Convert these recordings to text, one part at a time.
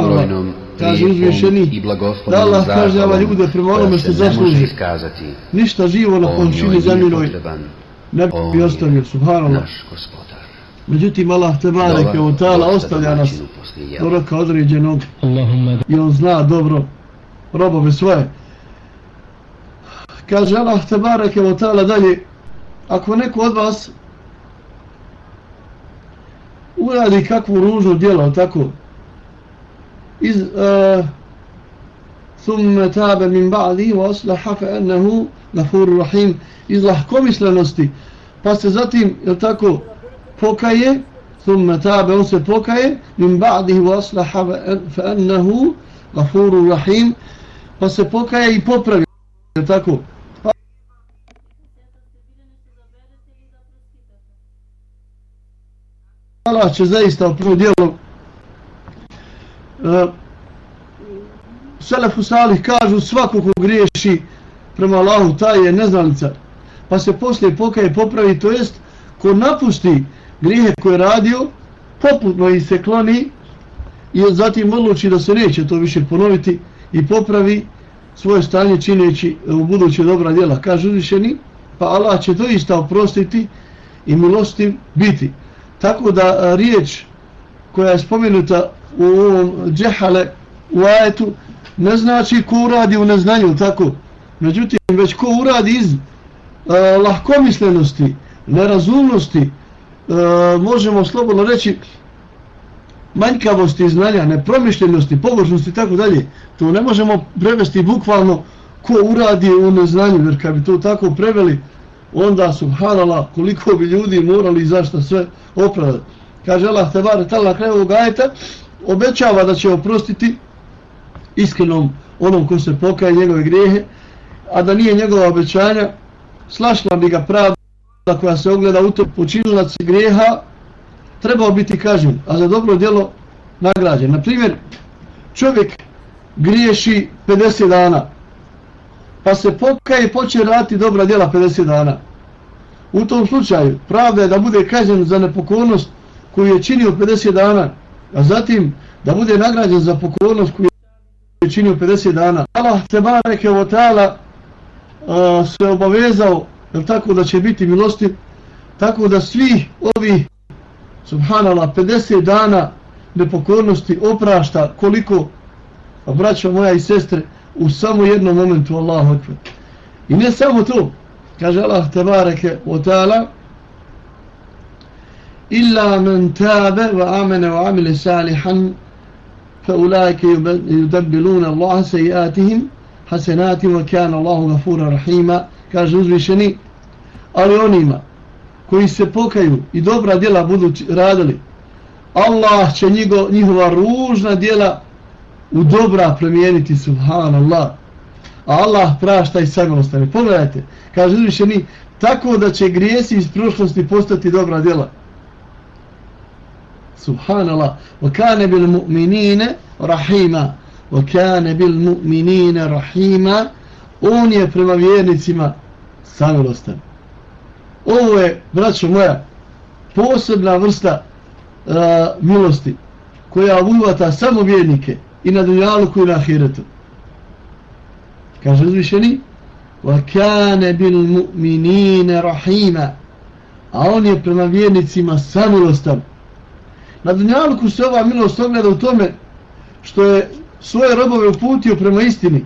brojnom kaže uzvješeni da Allah kaže ova ljude prema onome što zasluži. ništa živo na končini zemljenoj ne bi ostavio subhanallah. međutim Allah te bareke u tala ostavlja nas do roka određenog. I on zna dobro robove svoje. Kaže Allah te bareke u tala dalje ako neko od vas uradi kakvu ružno djelo tako إذ آه، ثم تاب من بعده وأصلح فأنه غفور رحيم. إذ لحكو مثل نستي. فاست زاتيم يتاكو فوكاية ثم تاب ونسي فوكاية من بعده وأصلح فأنه غفور رحيم. فاست فوكاية يبوبر يتاكو Allah će zaista u prvom dijelu Eh, Selefu Salih kažu svako ko griješi prema Allahu taj je neznalica. Pa se poslije pokaje popravi to jest ko napusti grijehe koje je radio poputno i se kloni i zatim odluči da se neće to više ponoviti i popravi svoje stanje čineći eh, u buduće dobra djela. Kaže uzvišeni pa Allah će to oprostiti i milostiv biti. Tako da a, riječ koja je spomenuta u ovom džehale u ajetu ne znači ko uradi u neznanju tako međutim već ko uradi iz e, lahkomislenosti nerazumnosti e, možemo slobodno reći manjkavosti znanja, nepromišljenosti, površnosti i tako dalje, to ne možemo prevesti bukvalno ko uradi u neznanju, jer kad bi to tako preveli, onda subhanala koliko bi ljudi morali i zašto sve opravdati. Kaže Allah tebare tal na kraju ovog ajeta, obećava da će oprostiti iskrenom onom ko se pokaje njegove grijehe, a da nije njegova obećanja, slašla bi ga pravda koja se ogleda u to počinilac grijeha, trebao biti kažnjen, a za dobro djelo nagrađen. Na primjer, čovjek griješi 50 dana, pa se pokaje i počne raditi dobra djela 50 dana. U tom slučaju, pravda je da bude kažnjen za nepokornost koju je činio 50 dana, a zatim da bude nagrađen za pokornost koju je činio 50 dana. Allah te bareke o ta'ala se obavezao tako da će biti milostiv, tako da svi ovi subhanallah, 50 dana nepokornosti oprašta koliko, braćo moja i sestre, u samo jednom momentu Allahu akbar. I ne samo to, kaže Allah tebareke o ta'ala, illa من تاب wa وعمل wa فأولئك salihan fa سيئاتهم حسنات Allah الله غفورا wa kana Allahu rahima. Kaže uzvišeni ali onima koji se pokaju i dobra djela budu radili Allah će njigo, njihova ružna djela u dobra promijeniti subhanallah. A Allah prašta i samilostane pogledajte, kaže uzvišeni tako da će grijesi iz prošlosti postati dobra djela subhanallah. Wa kane bil mu'minine rahima. Wa kane bil mu'minine rahima. On je prema vjernicima samilostan. Ovo je, braćo moja posebna vrsta uh, milosti koja uvata samo vjernike i na dunjaluku i na ahiretu. Kaže uzvišeni wa kane bil mu'minine rahima. A on je prema vjernicima samilostan na dunjaluku se ova milost ogleda u tome što je svoje robove uputio prema istini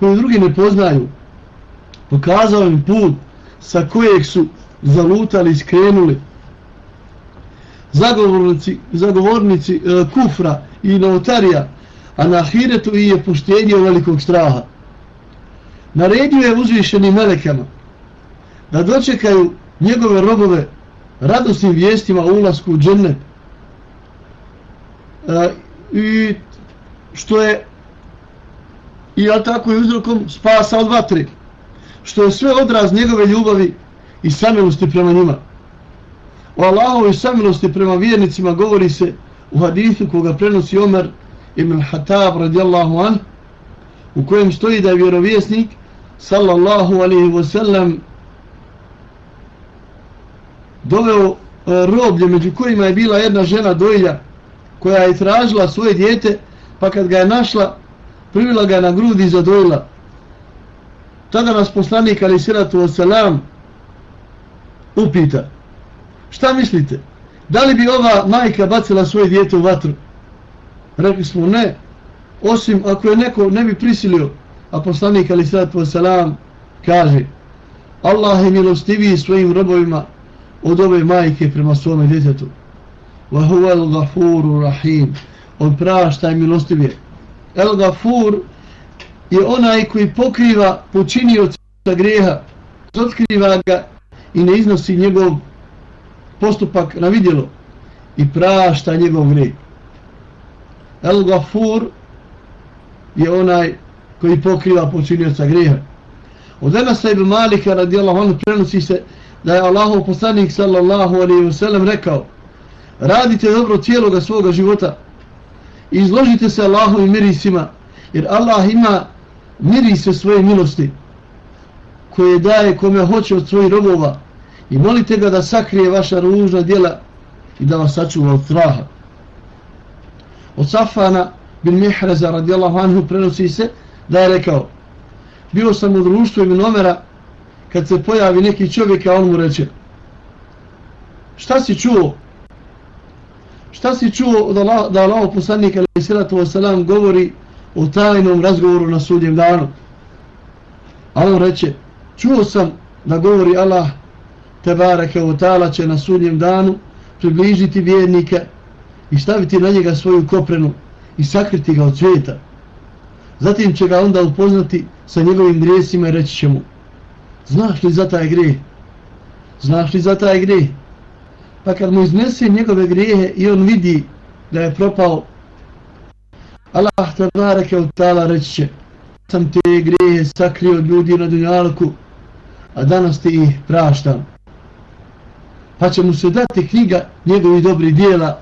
koju drugi ne poznaju. Pokazao im put sa kojeg su zalutali i skrenuli. Zagovornici, zagovornici e, kufra i novotarija a na ahiretu i je puštenje velikog straha. Naredio je uzvišenim melekama da dočekaju njegove robove radosnim vijestima o ulasku u džennet. E, i što je i ja tako je uzrokom spasa od vatre što je sve odraz njegove ljubavi i samilosti prema njima. O Allahovoj samilosti prema vjernicima govori se u hadithu koga prenosi Omer ibn Hatab radijallahu an u kojem stoji da je vjerovjesnik sallallahu alaihi wasallam doveo e, roblje među kojima je bila jedna žena dojlja koja je tražila svoje dijete pa kad ga je našla, privila ga na grudi i zadojila. Tada nas poslanik ali siratu wasalam upita, šta mislite, da li bi ova majka bacila svoje dijete u vatru? Rekli smo ne, osim ako je neko ne bi prisilio, a poslanik ali siratu wasalam kaže, Allah je milostiviji svojim robovima od ove majke prema svome djetetu. وهو الغفور الرحيم rahim. On prašta i milostivije. El-Gafur je onaj koji pokriva počinioca greha, otkriva ga i ne iznosi njegov postupak na vidjelo i prašta njegov greh. El-Gafur je onaj koji pokriva počinioca greha. Od Enasa ibn Malika radijallahu anhu prenosi se da je Allahov poslanik sallallahu alaihi wa sallam rekao radite dobro cijeloga svoga života. Izložite se Allahovim mirisima jer Allah ima mirise svoje milosti koje daje kome hoće od svojih robova. I molite ga da sakrije vaša ružna djela i da vas sačuva od straha. Od Safana bin Mihreza radijallahu anhu prenosi se da je rekao bio sam u društvu Ibn Omera kad se pojavi neki čovjek a on mu reče šta si čuo? Šta si čuo da Allah, da Allah poslanik alaih sallatu wasalam govori o tajnom razgovoru na sudjem danu? A on reče čuo sam da govori Allah tebareke o tala će na sudjem danu približiti vjernika i staviti na njega svoju koprenu i sakriti ga od svijeta. Zatim će ga onda upoznati sa njegovim grijesima i reći će mu znaš li za taj grijeh? Znaš li za taj grijeh? Pa kad mu iznese njegove grijehe i on vidi da je propao Allah te barake od tala reći će sam te grijehe sakrio od ljudi na dunjalku a danas ti ih praštam. Pa će mu se dati knjiga njegovih dobrih dijela.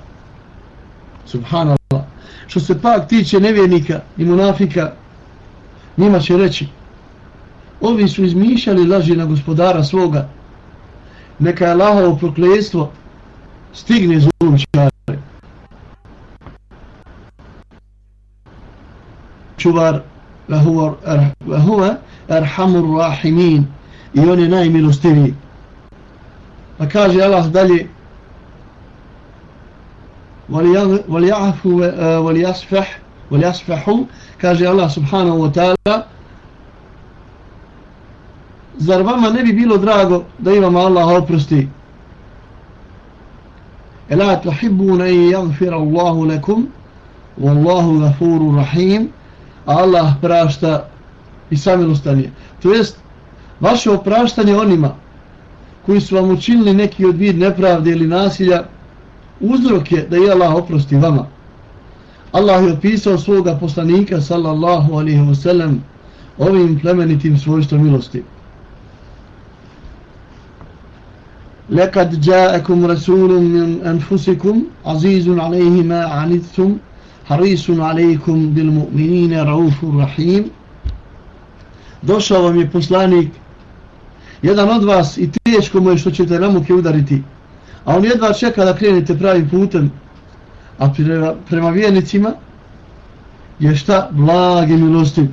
Subhanallah. Što se pak tiče nevjernika i munafika njima će reći ovi su izmišljali laži na gospodara svoga. Neka je Allahovo proklestvo stigne zulumčare čuvar vahuva arhamur rahimin i on je najmilostiviji pa kaže Allah dalje وليصفحوا kaže Allah subhanahu wa ta'ala zar vama ne bi bilo drago da imamo Allah oprosti ela tuhibbuna an yaghfira Allahu lakum wallahu ghafurur rahim. Allah prašta i samilostan je. To jest vaše opraštanje onima koji su vam učinili neki od vid nepravde ili nasilja uzrok je da je Allah oprosti vama. Allah je opisao svoga poslanika sallallahu alaihi wasallam, ovim plemenitim svojstvom milosti. لقد جاءكم رسول من أنفسكم عزيز عليه ما عنتم حريص عليكم بالمؤمنين رؤوف رحيم došao vam je poslanik jedan od vas i teško mu je što ćete na muke udariti a on jedva čeka da krenete pravim putem a prema, prema vjernicima je šta blage milosti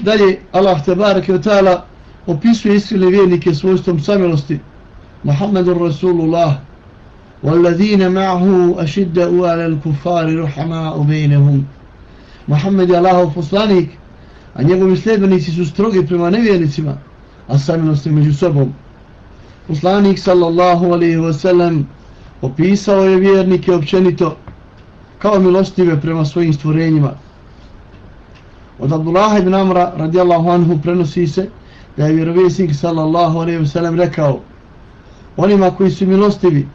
dalje Allah te barake od ta'ala opisuje iskrene vjernike svojstvom samilosti Muhammedur Rasulullah والذين معه أشدأوا على الكفار رحماء بينهم Muhammed je Allahov poslanik a njegovi sljedbenici su strogi prema nevjernicima a samilosti među sobom poslanik sallallahu alaihi wa sallam opisao je vjernike općenito kao milostive prema svojim stvorenjima od Abdullah ibn Amra radijallahu anhu prenosi se da je vjerovjesnik sallallahu alaihi wasallam rekao onima koji su milostivi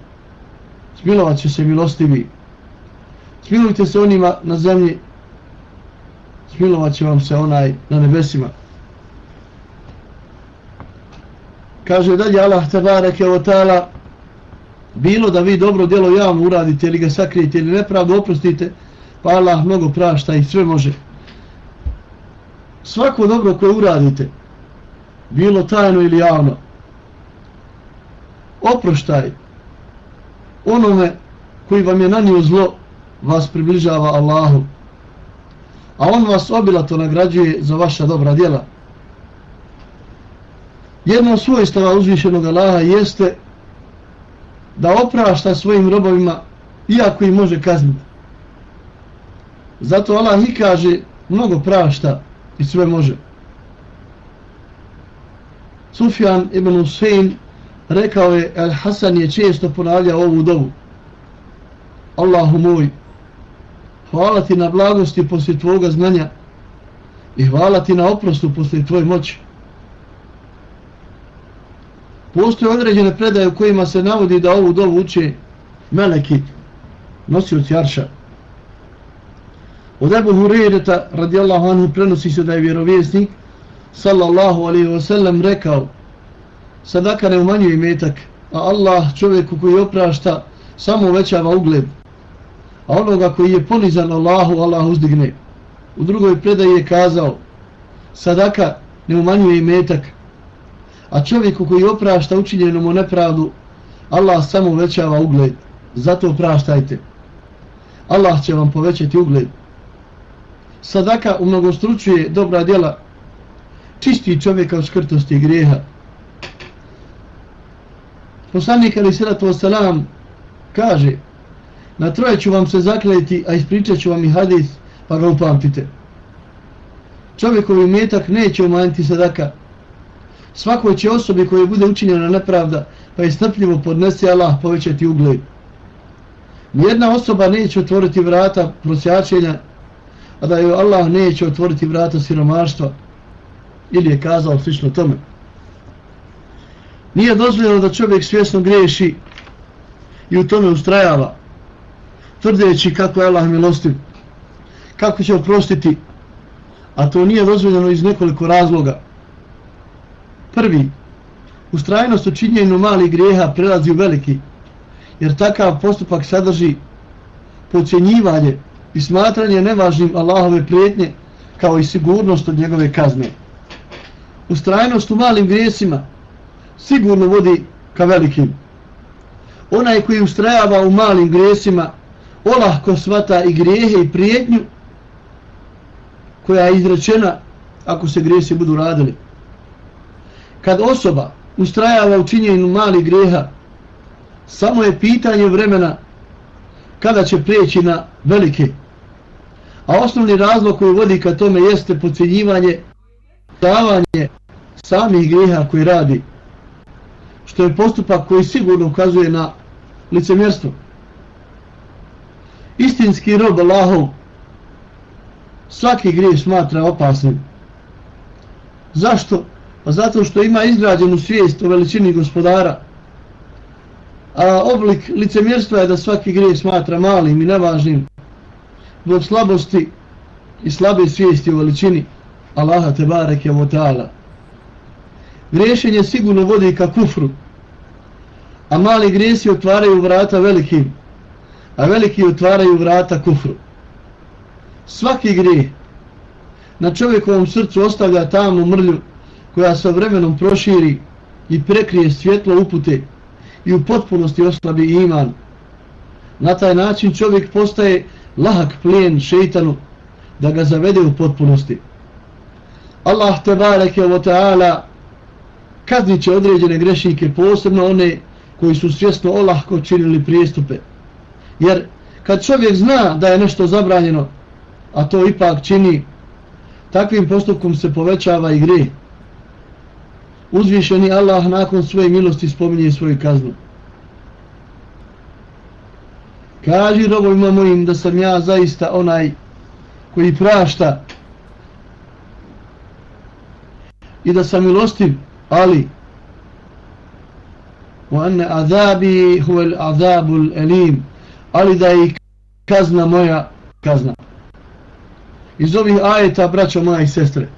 smilovat će se milostivi. Smilujte se onima na zemlji smilovat će vam se onaj na nebesima. Kaže dalje Allah tabareke wa ta'ala bilo da vi dobro djelo javno uradite ili ga sakrijete ili nepravdu oprostite pa Allah mnogo prašta i sve može. Svako dobro koje uradite bilo tajno ili javno oproštaj onome koji vam je nanio zlo vas približava Allahu. A on vas obilato nagrađuje za vaša dobra djela. Jedno od svojstava uzvišenog Allaha jeste da oprašta svojim robovima iako ih može kazniti. Zato Allah i kaže mnogo prašta i sve može. Sufjan ibn Husein rekao je, El Hasan je često ponavljao ovu dovu. Allahu moj, hvala ti na blagosti poslije tvoga znanja i hvala ti na oprostu poslije tvoje moći. Postoje određene predaje u kojima se navodi da ovu dovu uče meleki, nosioci arša. Od Ebu Hureyre radijallahu anhu prenosi se da je vjerovjesnik sallallahu alaihi wa sallam rekao sadaka ne umanjuje metak a Allah čovjeku koji oprašta samo uvećava ugled a onoga koji je ponizan Allahu Allah uzdigne. U drugoj predaji je kazao sadaka ne umanjuje metak a čovjeku koji oprašta učinjenomu nepravdu Allah samo uvećava ugled. Zato opraštajte. Allah će vam povećati ugled. Sadaka umnogostručuje dobra djela čisti čovjeka od škrtosti i grijeha. Poslanik Ali Sratu Osalam kaže na troje ću vam se zakljeti, a ispričat ću vam i hadis, pa ga upamtite. Čovjekovi metak neće umanjiti sadaka. Svakoj će osobi koji bude učinjena nepravda, pa je strpljivo podnese Allah povećati ugled. Nijedna osoba neće otvoriti vrata prosjačenja, a da joj Allah neće otvoriti vrata siromaštva ili je kazao slično tome. Nije dozvoljeno da čovjek svjesno griješi i u tome ustrajava, tvrdeći kako je Allah milostiv, kako će oprostiti, a to nije dozvoljeno iz nekoliko razloga. Prvi, ustrajnost u činjenju malih grijeha prelazi u veliki, jer takav postupak sadrži pocijenjivanje i smatranje nevažnim Allahove prijetnje kao i sigurnost od njegove kazne ustrajnost u malim grijesima sigurno vodi ka velikim. Onaj koji ustrajava u malim grijesima olahko svata i grijehe i prijetnju koja je izrečena ako se grijesi budu radili. Kad osoba ustrajava u činjenju malih grijeha samo je pitanje vremena kada će prijeći na velike. A osnovni razlog koji vodi ka tome jeste pocijenjivanje davanje samih grijeha koji radi, što je postupak koji sigurno ukazuje na licemjerstvo. Istinski rob Allahov svaki grijeh smatra opasnim. Zašto? Pa zato što ima izgrađenu svijest o veličini gospodara, a oblik licemjerstva je da svaki grijeh smatra malim i nevažnim zbog slabosti i slabe svijesti o veličini. Allaha te bareke wa ta'ala. Griješenje sigurno vodi ka kufru, a mali grijesi otvaraju vrata velikim, a veliki otvaraju vrata kufru. Svaki grijeh na čovjekovom srcu ostavlja tamnu mrlju koja sa vremenom proširi i prekrije svjetlo upute i u potpunosti oslabi iman. Na taj način čovjek postaje lahak plijen šeitanu da ga zavede u potpunosti. Allah te bareke wa ta'ala kaznit će određene grešnike, posebno one koji su svjesno olahko činili prijestupe. Jer kad čovjek zna da je nešto zabranjeno, a to ipak čini, takvim postupkom se povećava i gre. Uzvišeni Allah nakon svoje milosti spominje svoju kaznu. Kaži robovima mojim da sam ja zaista onaj koji prašta i da sam milostiv, ali wa anna azabi huwa al-azabu al-alim ali da je kazna moja kazna. Iz ovih ajeta braćo moja i sestre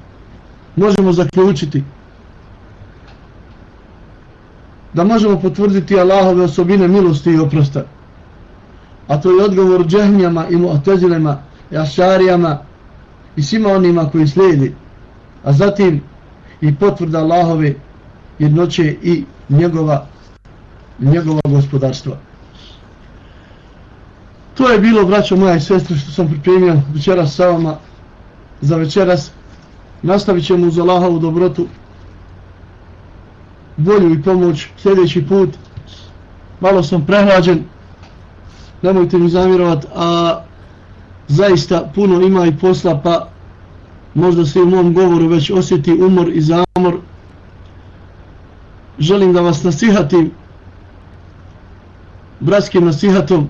možemo zaključiti da možemo potvrditi Allahove osobine milosti i oprosta a to je odgovor džehnjama i mu'tezilema i ašarijama i svima onima koji slijedi a zatim i potvrda Allahove jednoće i njegova njegova gospodarstva. To je bilo, braćo moja i sestre, što sam pripremio večeras sa vama za večeras. Nastavit ćemo uz Allahovu dobrotu volju i pomoć sljedeći put. Malo sam prehlađen, nemojte mi zamirovat, a zaista puno ima i posla, pa možda se u mom govoru već osjeti umor i zamor. Želim da vas nasihatim bratskim nasihatom.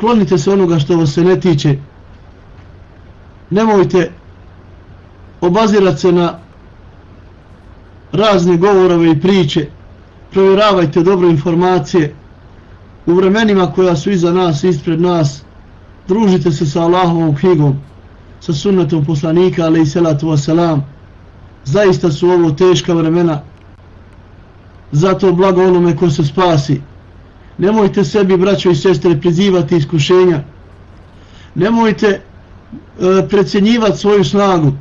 Klonite se onoga što vas se ne tiče. Nemojte obazirati se na razne govorove i priče. Provjeravajte dobro informacije. U vremenima koja su iza nas, ispred nas, družite se sa Allahovom knjigom, sa sunnetom poslanika, ali i salatu wasalam. Zaista su ovo teška vremena. Zato blago onome ko se spasi. Nemojte sebi, braćo i sestre, prizivati iskušenja. Nemojte e, precenjivati svoju snagu.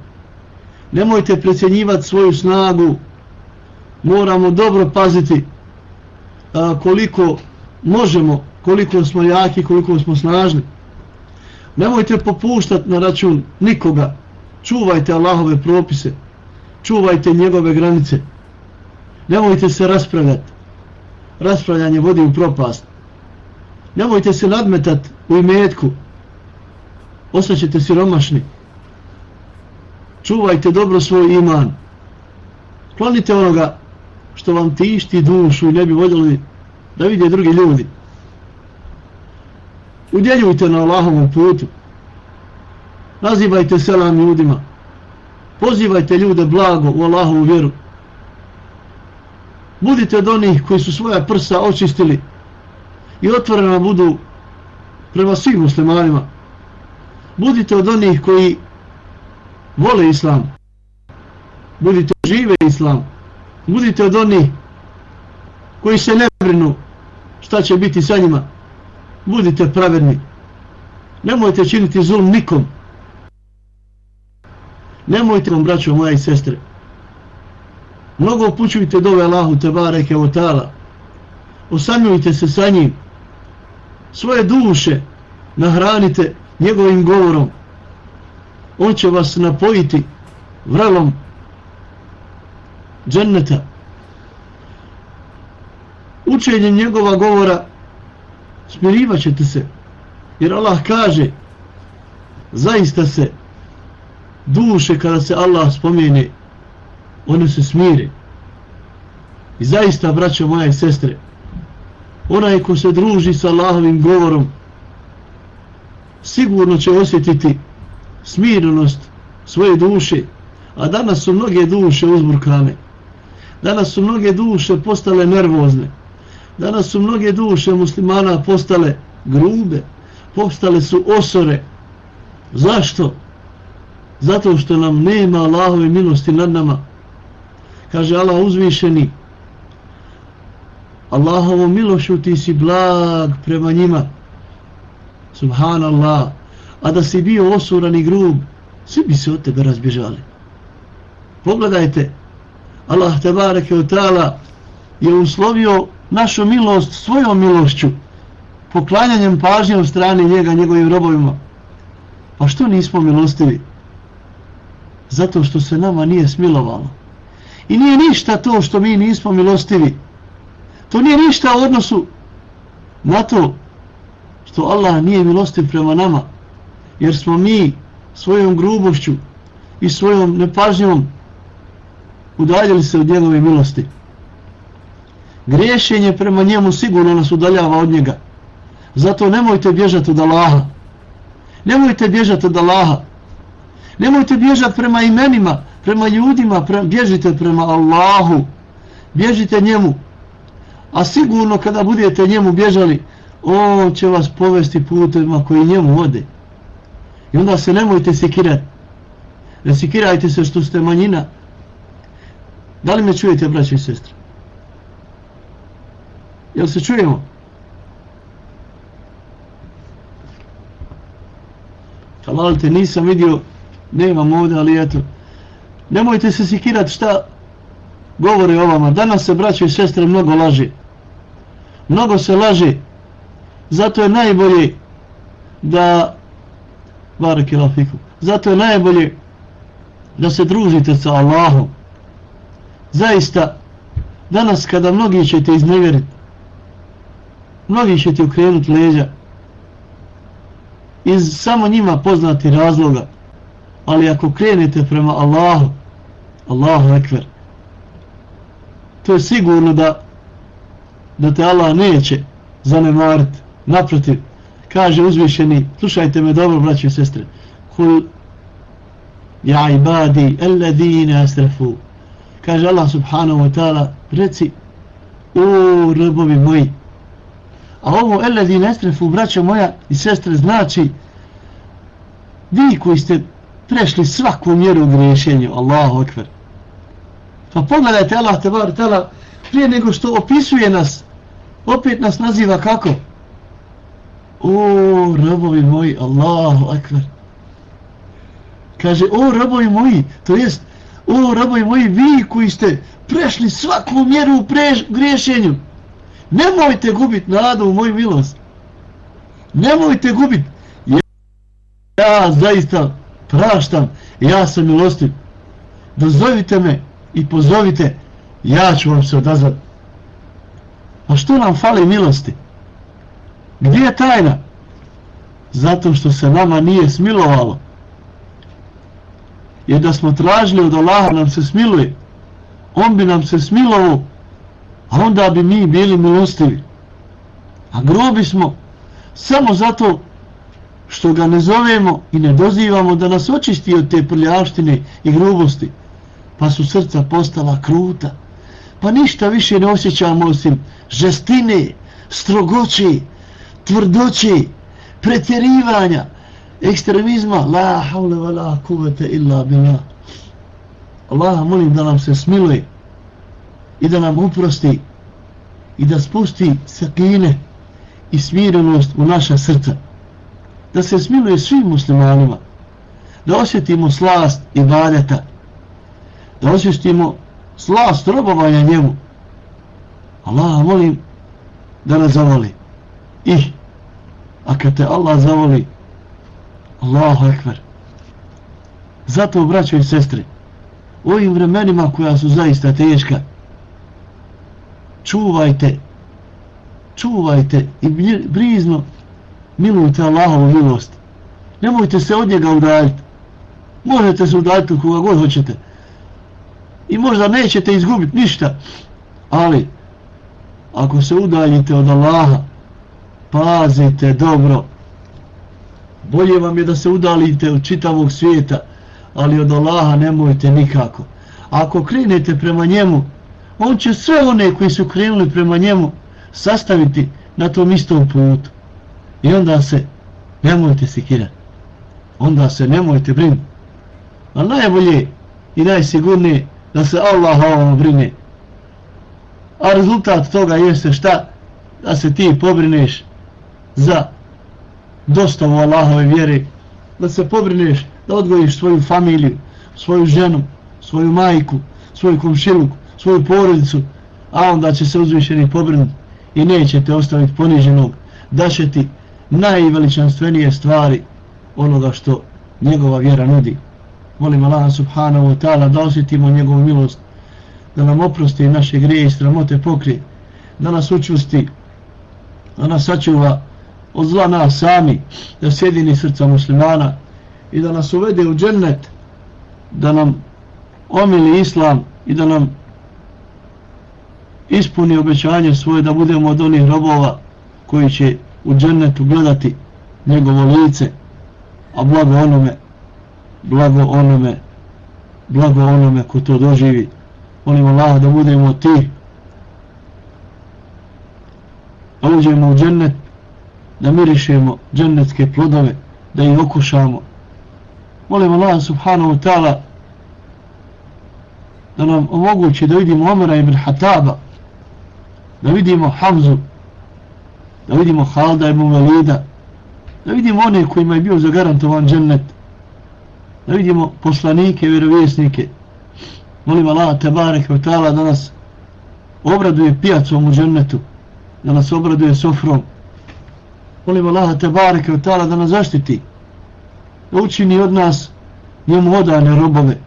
Nemojte precenjivati svoju snagu. Moramo dobro paziti a, koliko možemo, koliko smo jaki, koliko smo snažni. Nemojte popuštati na račun nikoga. Čuvajte Allahove propise. Čuvajte njegove granice. Nemojte se raspravljati. Raspravljanje vodi u propast. Nemojte se nadmetati u imetku. Ostaćete siromašni. Čuvajte dobro svoj iman. Klonite onoga što vam tišti dušu i ne bi voljeli da vide drugi ljudi udjeljujte na Allahovom putu. Nazivajte selam ljudima. Pozivajte ljude blago u Allahovu vjeru. Budite od onih koji su svoja prsa očistili i otvoreno budu prema svim muslimanima. Budite od onih koji vole islam. Budite žive islam. Budite od onih koji se ne brinu šta će biti sa njima budite pravedni. Nemojte činiti zulm nikom. Nemojte vam, braćo moja i sestre. Mnogo upućujte dove Allahu te bareke Osanjujte se sa njim. Svoje duše nahranite njegovim govorom. On će vas napojiti vrelom dženneta. Učenje njegova govora smirivat ćete se. Jer Allah kaže zaista se duše kada se Allah spomene one se smire. I zaista braćo moje sestre onaj ko se druži sa Allahovim govorom sigurno će osjetiti smirenost svoje duše. A danas su mnoge duše uzburkane. Danas su mnoge duše postale nervozne. Danas su mnoge duše muslimana postale grube, postale su osore. Zašto? Zato što nam nema Allahove milosti nad nama. Kaže Allah uzvišeni, Allahovo milošu ti si blag prema njima. Subhanallah. A da si bio osuran i grub, svi bi se od tebe razbježali. Pogledajte, Allah tebareke od tala je uslovio našu milost svojom milošću, poklanjanjem pažnje od strane njega, njegovim robovima. Pa što nismo milostivi? Zato što se nama nije smilovalo. I nije ništa to što mi nismo milostivi. To nije ništa u odnosu na to što Allah nije milostiv prema nama. Jer smo mi svojom grubošću i svojom nepažnjom udaljili se od njegove milosti griješenje prema njemu sigurno nas udaljava od njega. Zato nemojte bježati od Allaha. Nemojte bježati od Allaha. Nemojte bježati prema imenima, prema ljudima, pre, bježite prema Allahu. Bježite njemu. A sigurno kada budete njemu bježali, on će vas povesti putima koji njemu vode. I onda se nemojte sekirati. Ne sekirajte se što ste manjina. Da li me čujete, braći i sestri? Jel se čujemo? Halalite, nisam vidio, nemam ovdje, ali eto. Nemojte se sikirati šta govore o vama. Danas se braće i sestre mnogo laže. Mnogo se laže. Zato je najbolje da Barak lafiku zato je najbolje da se družite sa Allahom zaista danas kada mnogi ćete iznevjeriti mnogi će ti okrenuti leđa. Iz samo njima poznati razloga. Ali ako krenete prema Allahu Allahu ekver to je sigurno da da te Allah neće zanemariti naprotiv kaže uzvišeni slušajte me dobro braći i sestre kul ja ibadi alladine asrafu. Kaže Allah subhanahu wa ta'ala reci o robovi moji a ovo alladine asrafu braćo moja i sestre znači vi koji ste prešli svaku mjeru u griješenju Allahu akbar. Pa pogledajte Allah te bar tala prije nego što opisuje nas opet nas naziva kako? O robovi moji Allahu akbar. Kaže o robovi moji to jest o robovi moji vi koji ste prešli svaku mjeru u preš, griješenju nemojte gubit nadu u moju milost. Nemojte gubit. Ja zaista praštam ja sam milostiv. Dozovite me i pozovite ja ću vam se odazvati a što nam fali milosti? Gdje je tajna? Zato što se nama nije smilovalo. Jer da smo tražili od Allaha nam se smiluje on bi nam se smilovao a onda bi mi bili milostivi. A grobi smo samo zato što ga ne zovemo i ne dozivamo da nas očisti od te prljavštine i grubosti. Pa su srca postala kruta. Pa ništa više ne osjećamo osim žestine, strogoće, tvrdoće, pretjerivanja, ekstremizma, la haule wa la kuvete illa bila. Allah molim da nam se smiluje i da nam uprosti i da spusti sakine i smirenost u naša srca. Da se smiluje svim muslimanima, da osjetimo slast i badeta. da osjetimo slast robovanja njemu. Allah molim da nas zavoli. I, a kad te Allah zavoli, Allahu ekber. Zato, braćo i sestre, u ovim vremenima koja su zaista teška, čuvajte, čuvajte i brizno milujte Allahovu milost. Nemojte se od njega udaljiti. Možete se udaljiti koga god hoćete i možda nećete izgubiti ništa ali ako se udaljite od Allaha pazite dobro bolje vam je da se udalite od čitavog svijeta ali od Allaha nemojte nikako ako krenete prema njemu on će sve one koji su krenuli prema njemu sastaviti na tom istom putu i onda se nemojte sikirati onda se nemojte brinuti a najbolje i najsigurnije da se Allah ovom brine. A rezultat toga jeste šta? Da se ti pobrineš za dostavu Allahove vjere, da se pobrineš da odgojiš svoju familiju, svoju ženu, svoju majku, svoju komšiluku, svoju porodicu, a onda će se uzvišeni pobrinuti i neće te ostaviti poniženog, da će ti najveličanstvenije stvari onoga što njegova vjera nudi. Molim Allah subhanahu wa ta'ala da osjetimo njegovu milost da nam oprosti naše grije i sramote pokrije da nas učusti da nas sačuva od zla nas sami da sjedini srca muslimana i da nas uvede u džennet da nam omili islam i da nam ispuni obećanje svoje da budemo od onih robova koji će u džennetu gledati njegovo lice a blago onome blago onome blago onome ko to doživi. Molim Allah da budemo ti. Da uđemo u džennet da mirišemo džennetske plodove da ih okušamo. Molim Allah subhanahu wa ta'ala da nam omogući da vidimo Omara ibn Hataba da vidimo Hamzu da vidimo Halda ibn Valida da vidimo one kojima je bio zagarantovan džennet da vidimo poslanike, vjerovjesnike. Molim Allah, te barek da nas obraduje pijacom u džennetu, da nas obraduje sofrom, Molim Allah, te bareke da nas zaštiti. Da učini od nas njemu odane robove.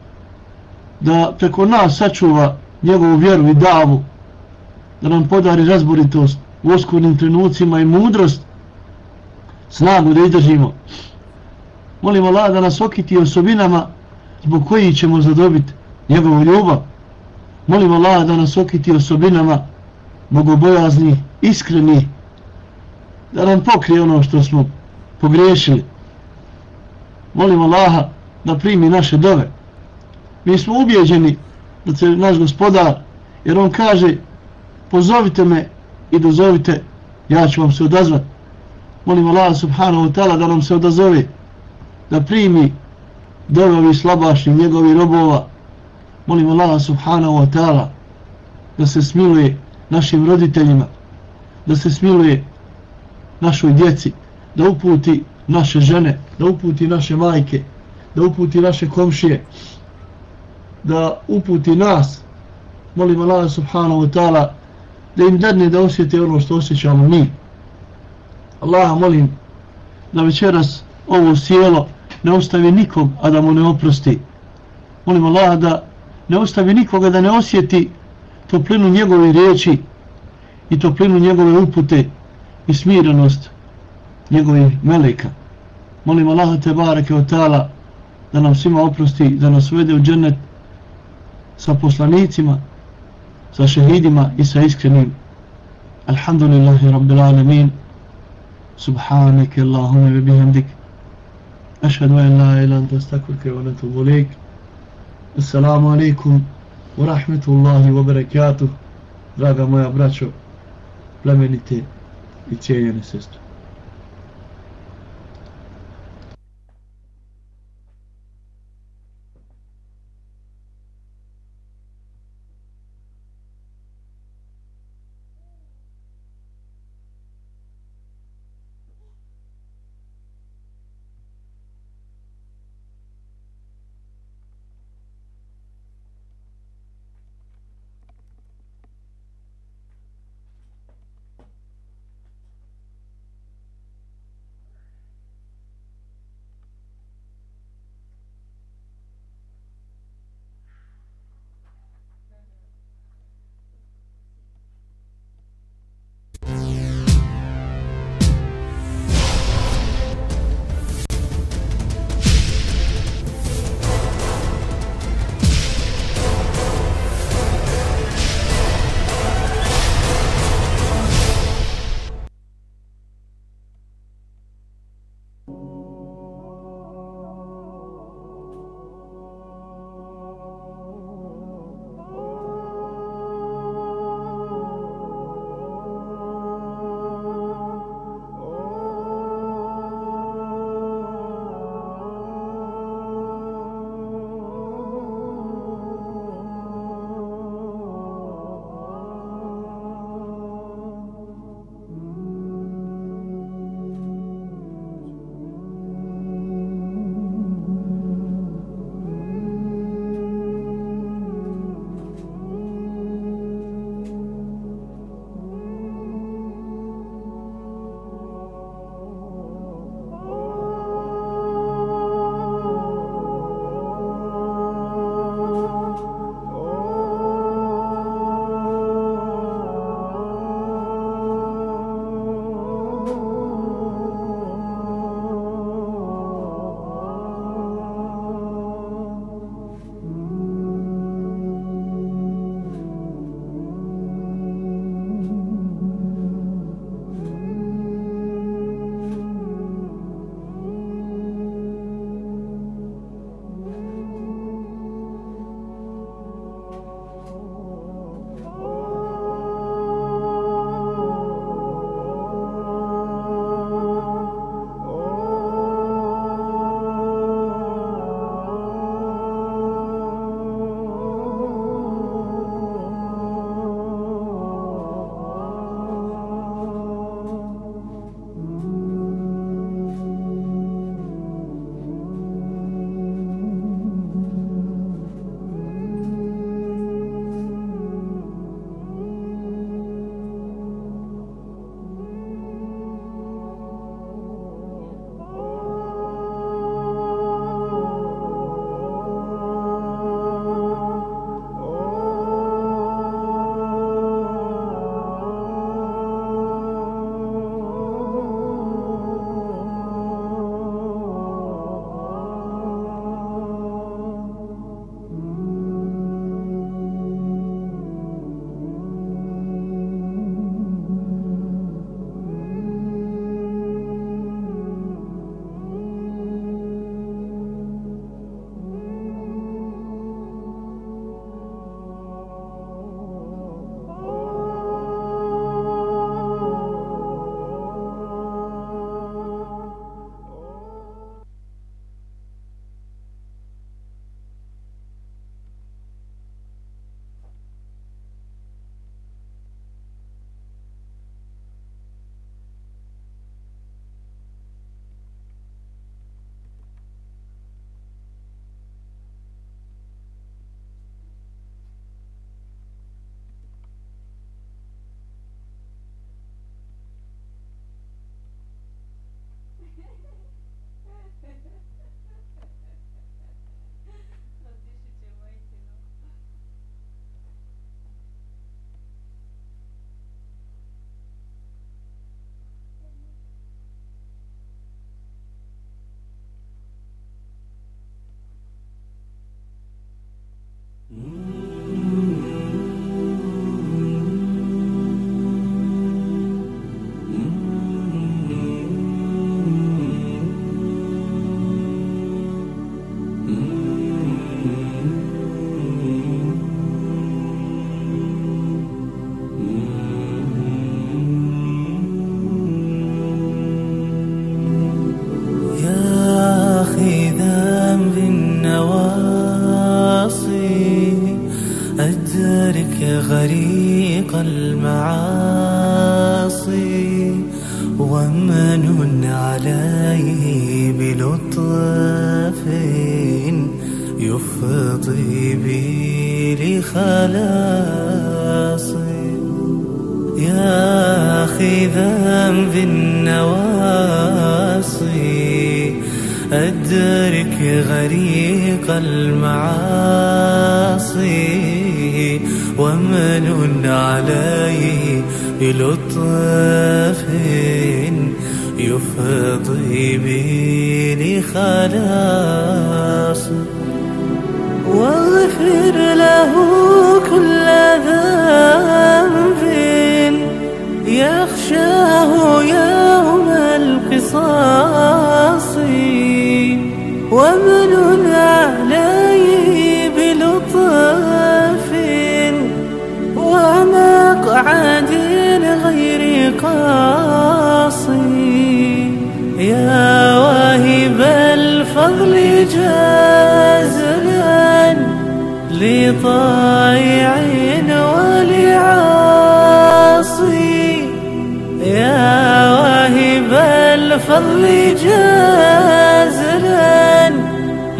Da preko nas sačuva njegovu vjeru i davu. Da nam podari razboritost u oskurnim trenucima i mudrost. Snagu da izdržimo. Molim Allah da nas okiti osobinama zbog koji ćemo zadobiti njegovu ljubav. Molim Allah da nas okiti osobinama bogobojaznih, iskreni, da nam pokrije ono što smo pogriješili. Molim Allaha da primi naše dove. Mi smo ubjeđeni da će naš gospodar, jer on kaže pozovite me i dozovite, ja ću vam se odazvat. Molim Allah subhanahu wa ta'ala da nam se odazove, da primi dove ovih slabašnih njegovih robova. Molim Allah subhanahu wa ta'ala da se smiluje našim roditeljima, da se smiluje našoj djeci, da uputi naše žene, da uputi naše majke, da uputi naše komšije, da uputi nas, molim Allah subhanahu wa ta'ala, da im dadne da osjeti ono što osjećamo mi. Allaha molim da večeras ovo sjelo ne ostavi nikog, a da mu ne oprosti. Molim Allaha da ne ostavi nikoga da ne osjeti toplinu njegove riječi i toplinu njegove upute i smirenost njegovih meleka. Molim Allaha te bareke od tala da nam svima oprosti, da nas uvede u džennet sa poslanicima, sa šehidima i sa iskrenim. Alhamdulillahi rabbil alamin. Subhaneke Allahume ve bihamdik. Ašhadu en la ilan anta stakvirke wa natubu lik. Assalamu alaikum wa rahmetullahi wa barakatuh. Draga moja braćo, plemenite i cijenjene sestre.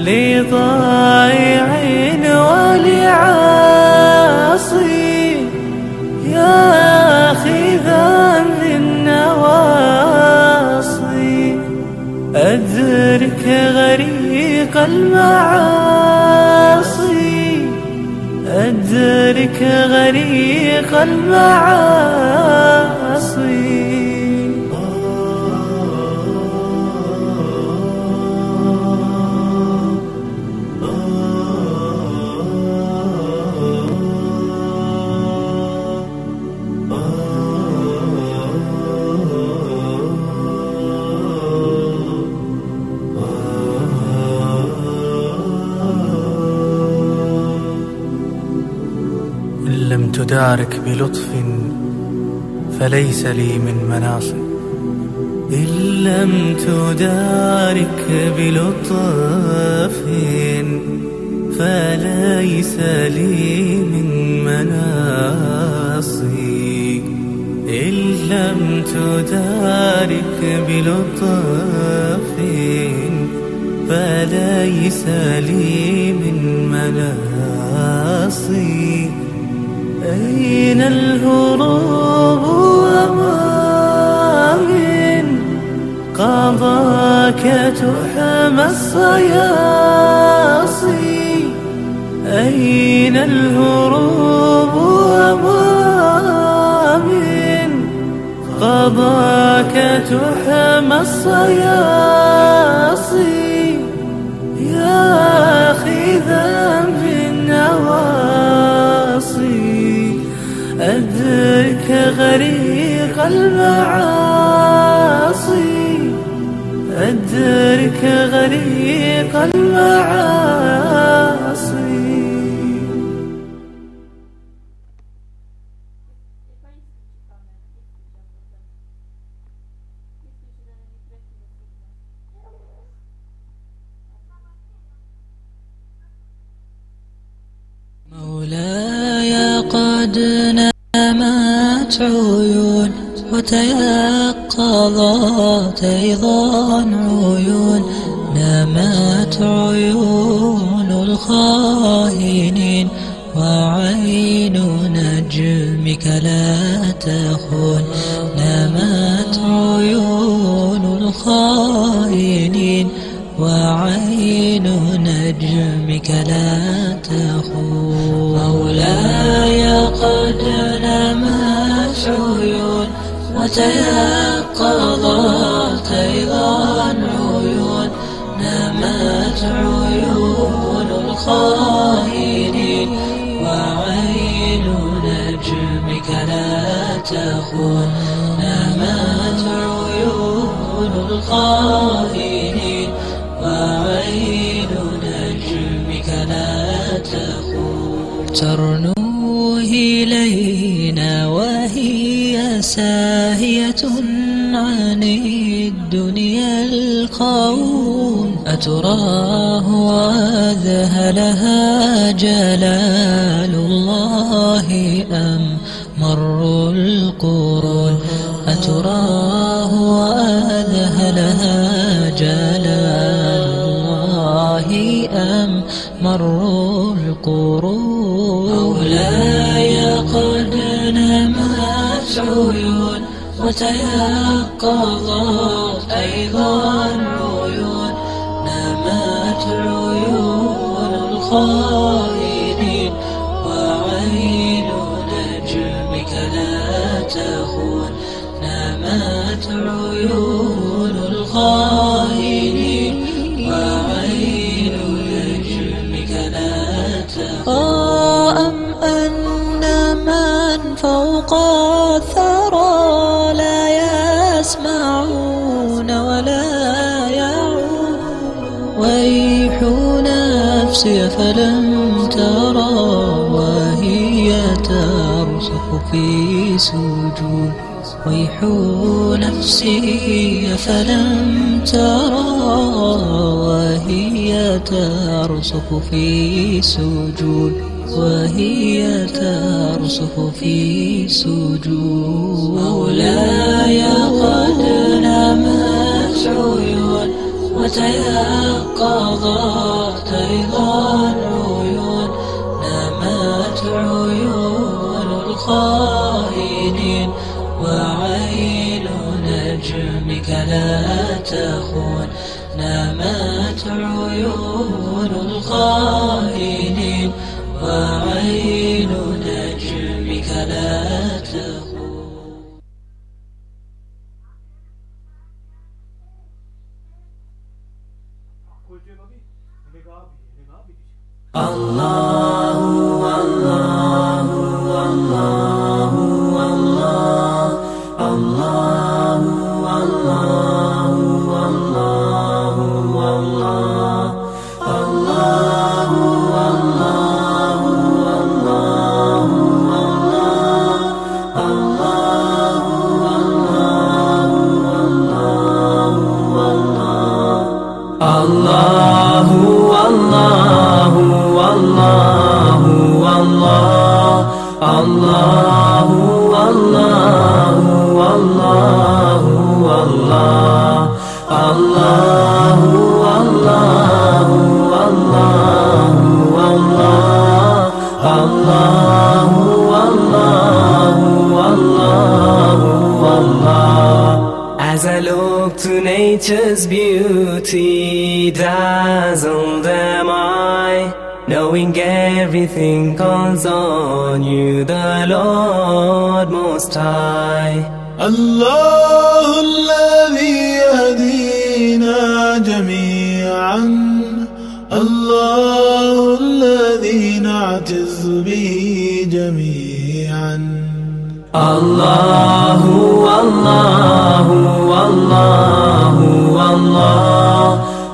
لطائع ولعاصي. يا أخي ذنب النواصي. أدرك غريق المعاصي. أدرك غريق المعاصي. لم تدارك بلطف فليس لي من مناصب. إن لم تدارك بلطف فليس لي من مناصي إن لم تدارك بلطف فليس لي من مناصي أين الهروب وما من قضاك تحمى الصياصي. أين الهروب وما من قضاك تحمى الصياصي. يا أدرك غريق المعاصي. أدرك غريق المعاصي. نجمك لا تخون نمت عيون الخائنين وعين نجمك لا تخون. ترنو إلينا وهي ساهية عن الدنيا القوم. أتراه وذهلها جلال مر القرون أتراه وأذهلها جلال الله أم مر القرون. مولاي قد نمت عيون وتيقظت أيضا عيون نمت عيون الخائنين عيون الخائنين وعين نجمك لا تخون أم أن من فوق الثرى لا يسمعون ولا يعون. ويح نفسي فلم ويح نفسي فلم ترى وهي ترسخ في سجود وهي ترسخ في سجود. مولاي قد نمت عيون وتيقظت أيضا فلا تخون نامت عيون الخائن والله والله والله والله الله والله والله والله الله والله والله والله As I look to nature's beauty dazzled am I knowing everything calls on you, the Lord Most High. الله الذي يهدينا جميعا الله الذي نعتز به جميعا الله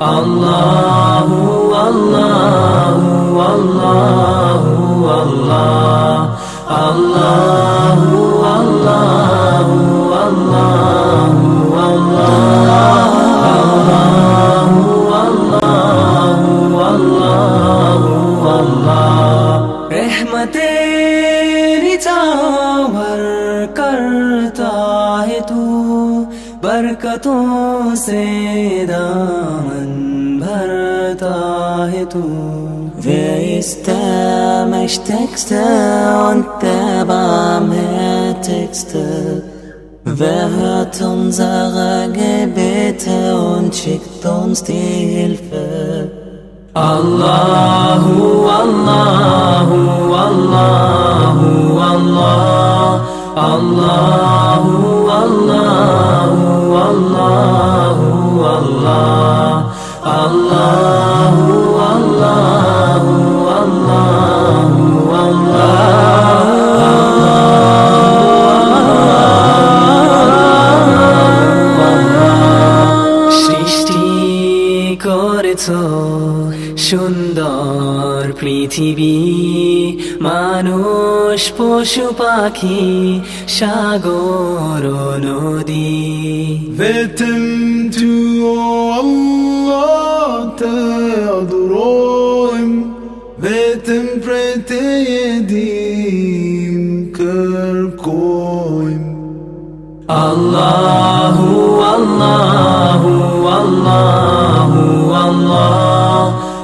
الله اللہ اللہ اللہ اللہ اللہ اللہ اللہ اللہ اللہ رحمت بھر کرتا ہے تو برکتوں سے دان beste, mächtigste und der barmherzigste. Wer hört unsere Gebete und schickt uns die Hilfe? Allahu, Allahu, Allahu, Allah, Allahu, Allahu, Allahu, Allah, Allahu. সুন্দর পৃথিবী মানুষ পশু পাখি সাগর নদী। ভেতম তু আল্লাহ তাদুরুম ভেতম প্রতিদিন করকোম আল্লাহু আল্লাহু আল্লাহ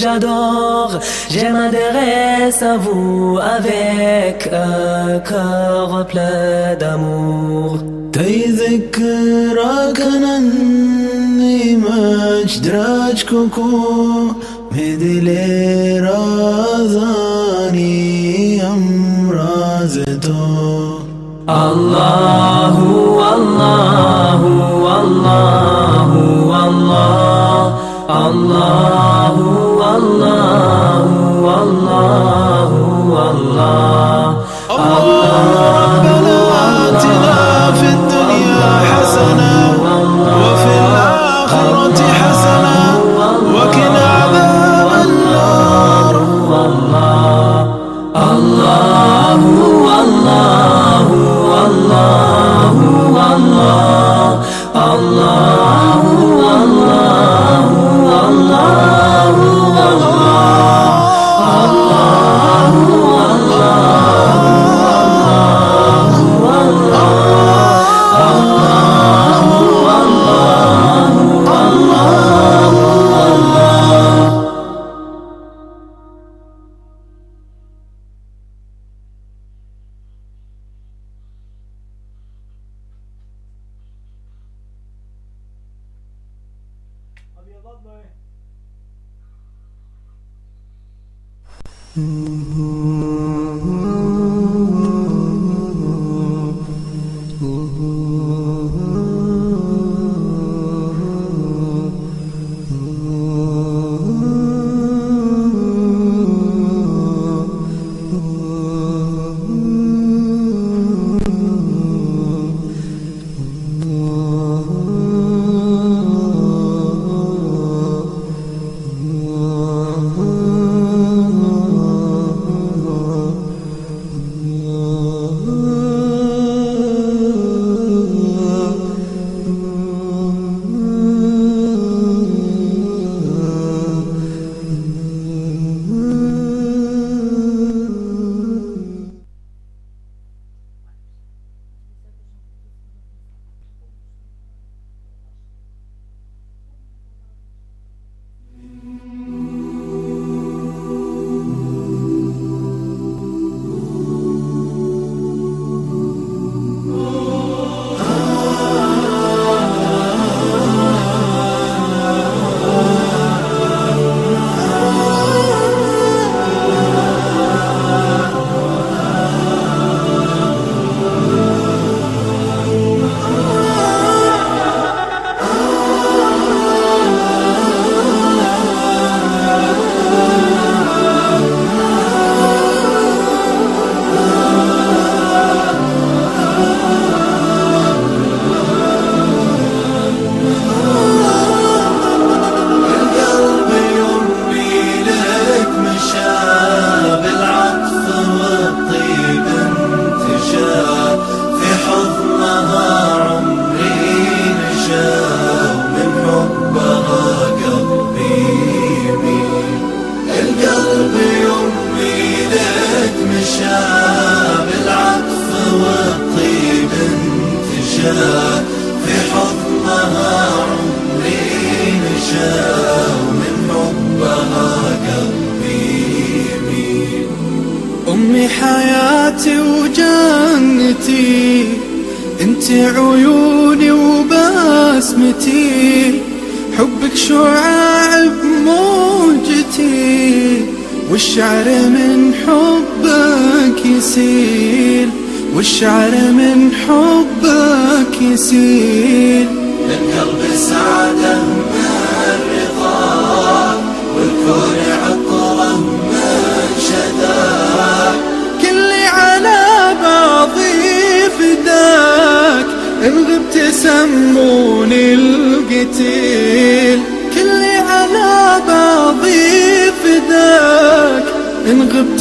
j'adore. Je m'adresse à vous avec un cœur plein d'amour. تذكرك أنني ما أجدرجكك مثل رازاني أم رازتو الله الله الله الله الله ربنا آتنا في الدنيا حسنة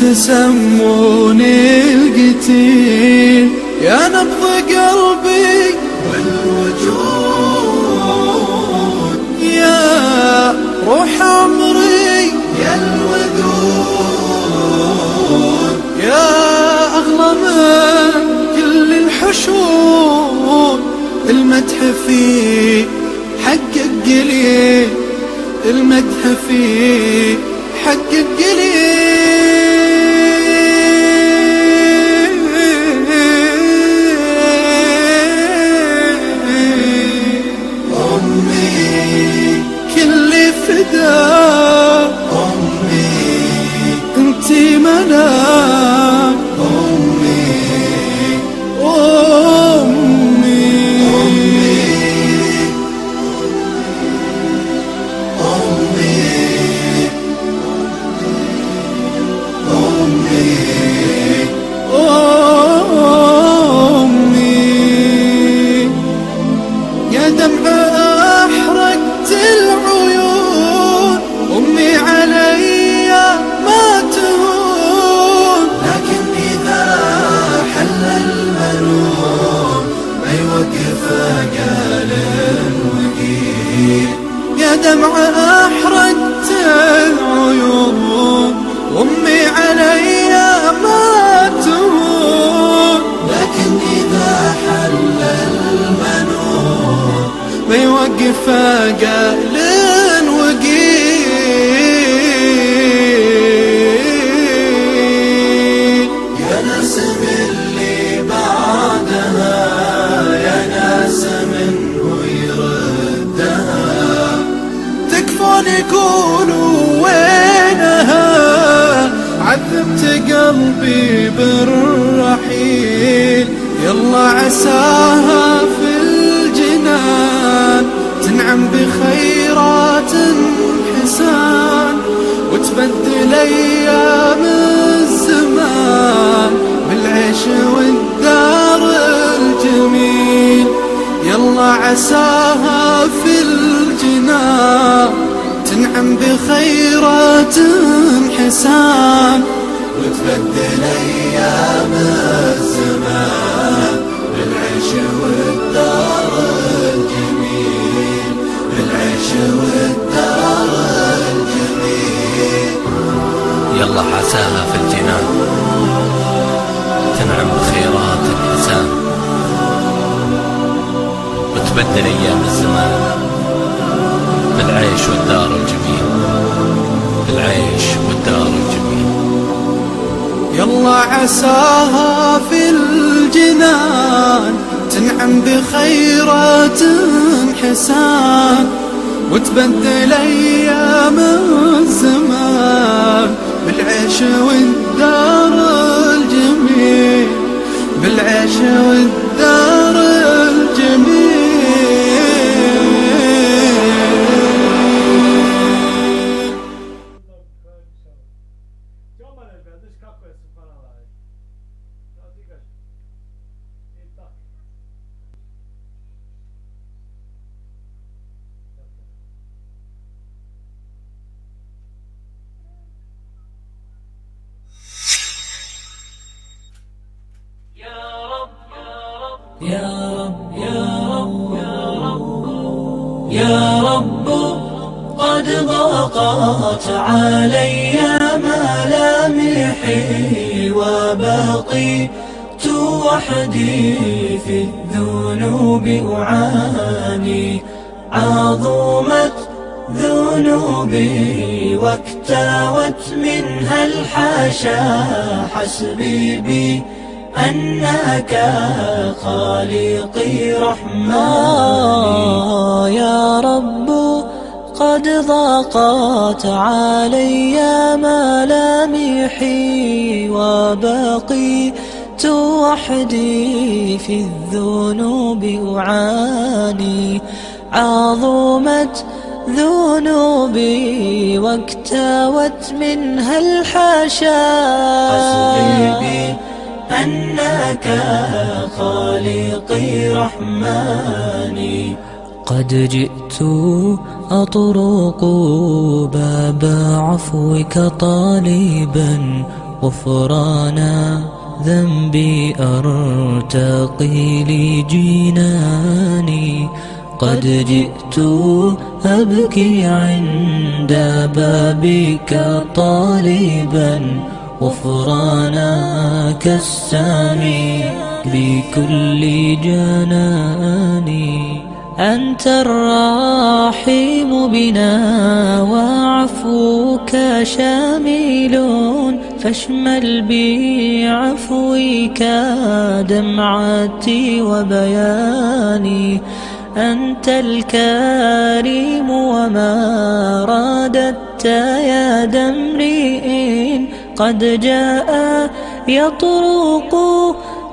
ölsem عساها في الجنان. تنعم بخيرات حسان. وتبدل أيام الزمان. بالعيش والدار الجميل. بالعيش والدار الجميل. يلا عساها في الجنان. تنعم بخيرات وتبدل أيام الزمان بالعيش والدار الجميل بالعيش والدار الجميل. يلا عساها في الجنان تنعم بخيرات حسان وتبدل أيام الزمان بالعيش والدار الجميل بالعيش والدار الجميل. في الذنوب أعاني. عظمت ذنوبي واكتوت منها الحاشا حسبي بي أنك خالقي رحماني قد جئت أطرق باب عفوك طالبا غفرانا ذنبي أرتقي لجناني. قد جئت أبكي عند بابك طالبا غفرانك السامي بكل جناني. أنت الرحيم بنا وعفوك شامل فاشمل بعفوك دمعتي وبياني. أنت الكريم وما رادت يا دمرئ قد جاء يطرق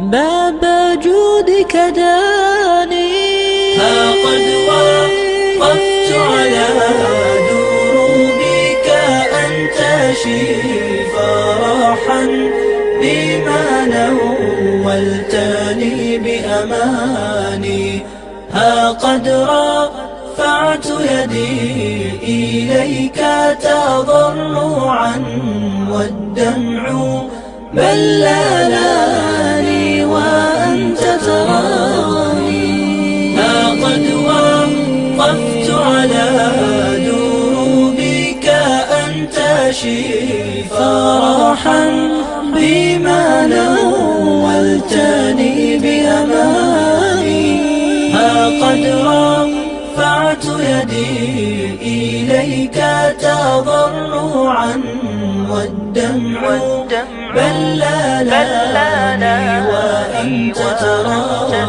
باب جودك داني. ها قد وقفت على دروبك أنت شيف راحا بما نولتني بأماني. ها قد رفعت يدي إليك تضرعا والدمع بللاني وأنت تراني. على دروبك أنت شيف راحا بما نولتني بأماني. ها قد رفعت يدي إليك تضرعا والدمع. بللاني وأنت تراني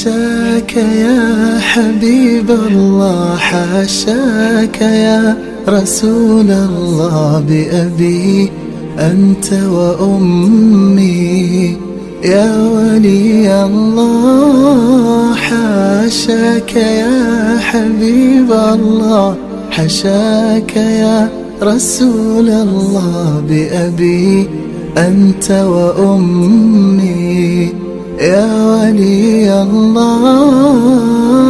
حاشاك يا حبيب الله حاشاك يا رسول الله. بأبي أنت وأمي يا ولي الله. حاشاك يا حبيب الله حشاك يا رسول الله. بأبي أنت وأمي يا ولي الله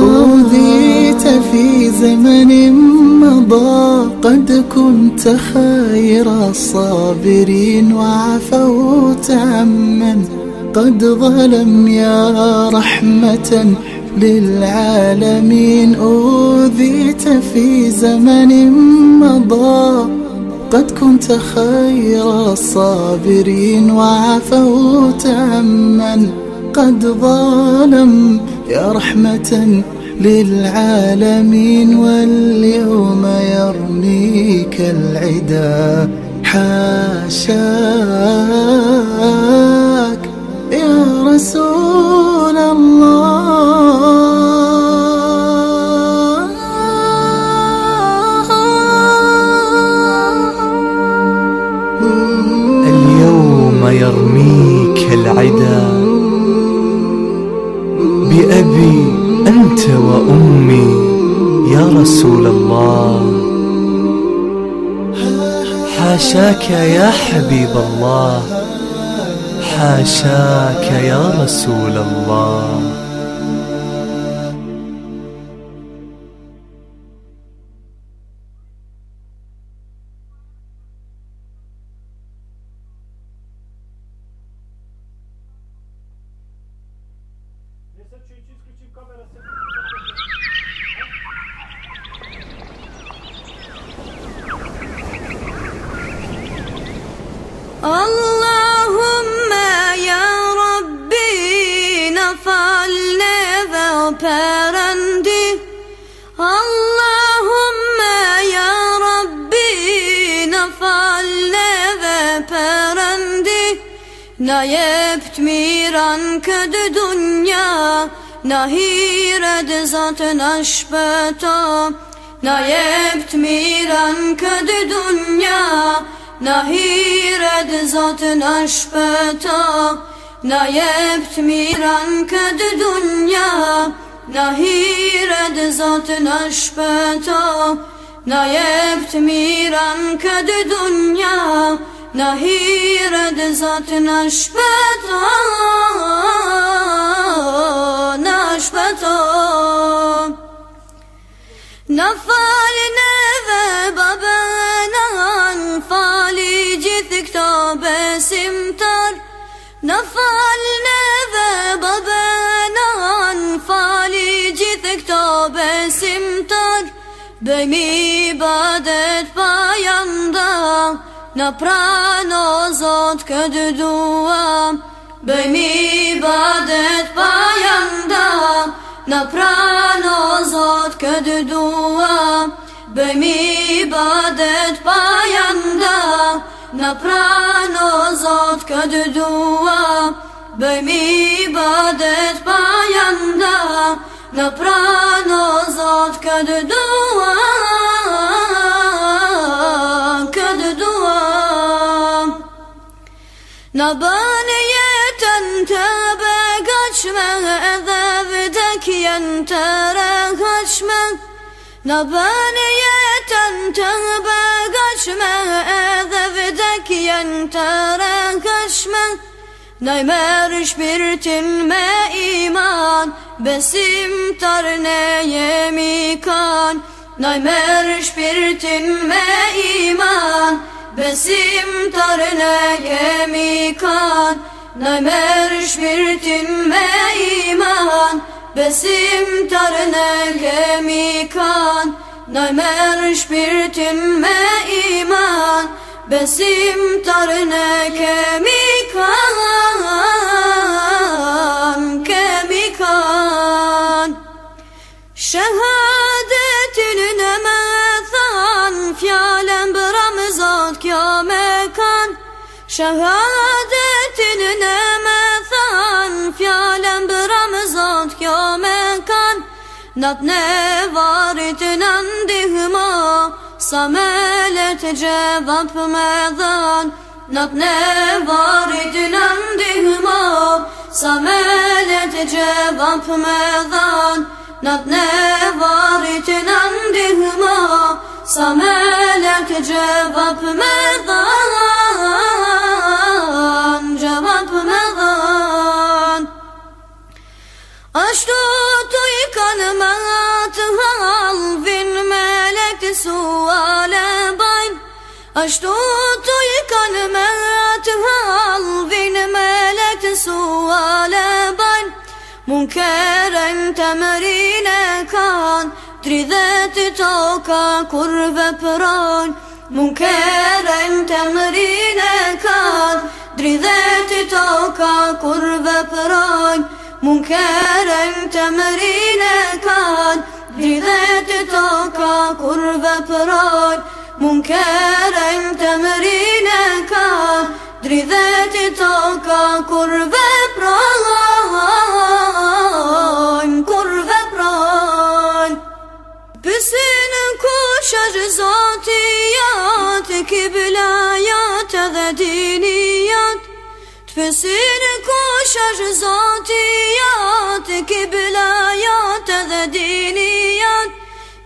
أوذيت في زمن مضى قد كنت خير الصابرين وعفوت عمن قد ظلم يا رحمة للعالمين. أوذيت في زمن مضى قد كنت خير الصابرين وعفوت عمن قد ظلم يا رحمة للعالمين واليوم يرميك العدا حاشاك يا رسول الله. اليوم يرميك العدا بأبي أنت وأمي يا رسول الله. حاشاك يا حبيب الله حاشاك يا رسول الله. hatın aşbeta Na miran kad dunya Na hired zatın aşbeta Na miran kad dunya Na hired zatın aşbeta Na aşbeta Në fali neve babenan Fali gjithë këto besimtar Bëjmi badet pa janda Në prano zot këtë dua. Bëjmi badet pa janda Në prano zot këtë dua. Bëjmi badet pa janda Naprano zot kad dua Bëj mi badet pa janda Naprano zot kad dua Kad dua. Në bënë jetën të begaqme Edhe vdek jenë të regaqme Në bënë ينترى كشما دايما رش برتن ما إيمان بسم ترنا يميكان دايما رش برتن ما إيمان بسم ترنا يميكان دايما رش برتن ما إيمان بسم ترنا يميكان دايما رش برتن ما إيمان besim tarına kemik an kemik an şehadetünün emezan fiyalen bramızat kâmekan şehadetünün emezan fiyalen bramızat kâmekan Nad ne var itinandihma Samele cevap medan Nabne var idinem dihmam Samele cevap medan Nabne var idinem dihmam Samele cevap medan Cevap medan Aştu tuykan medan të halvin me lekësu ale bajn Ashtu të i kalme të halvin me lekësu ale bajn Munkerën të mërin e kan Tridhet i toka kur vepran Munkerën të mërin e kan Tridhet i toka kur vepran Munkerën të mërin e kan جذات تاكا قرب براي منكرا تمرينك Kur تاكا قرب براي قرب براي بسن كوش اجزاتيات كبلايات ذا دينيات Të pësin kush është zoti jatë Kibla jatë dhe dini jatë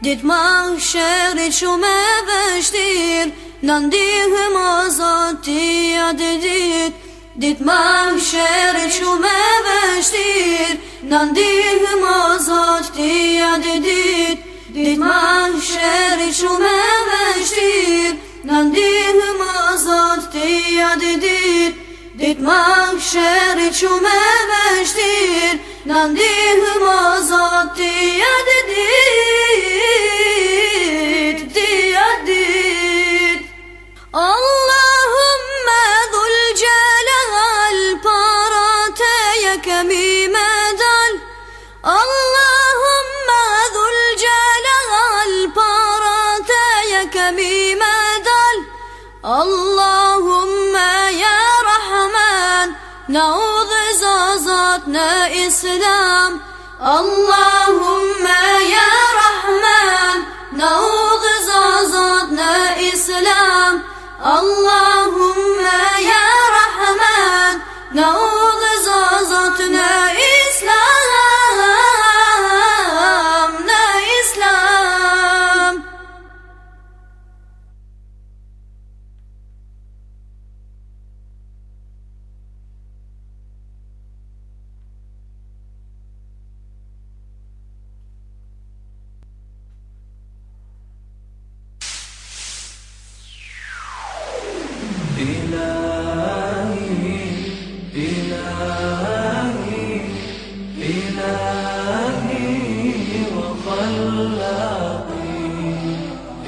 Ditë ma shërit shumë e vështir Në ndihëm o zoti jatë ditë Ditë ma shërit shumë e vështir Në ndihëm o zoti jatë ditë Ditë ma shërit shumë e vështir Në ndihëm o zoti jatë ditë Dit mahşeri çume e meştir Nandi hımazat diye dedit Diye dit. Allah نوض زازاتنا إسلام اللهم يا رحمن نوض زازاتنا إسلام اللهم يا رحمن نوض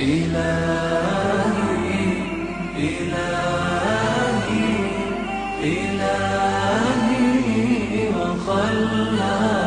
إلهي إلهي إلهي وخلاقي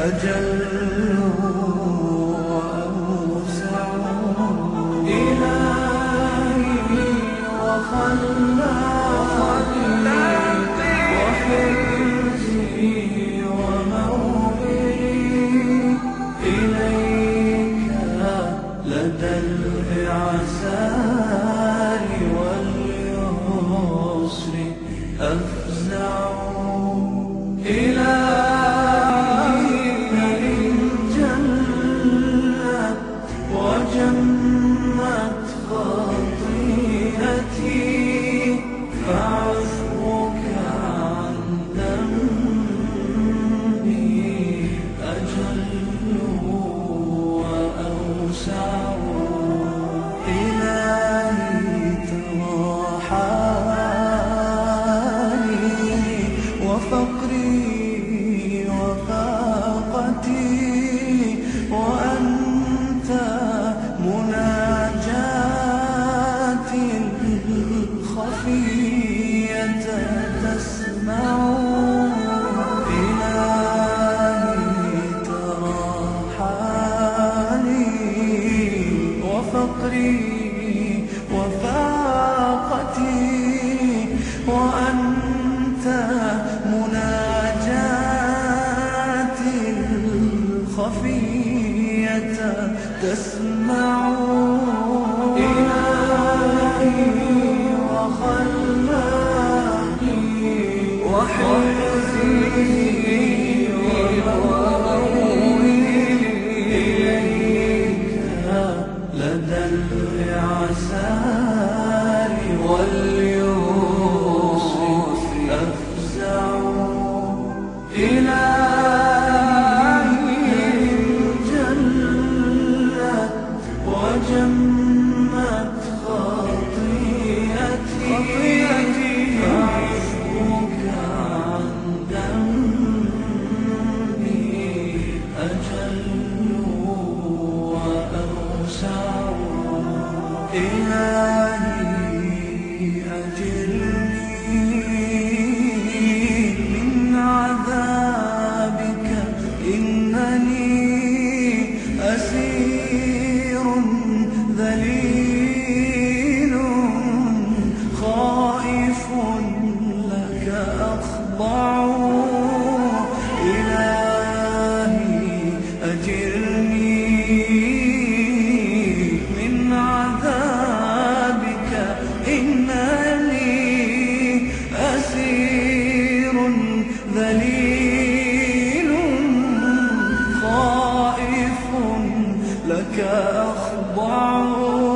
أجل لك أخضع.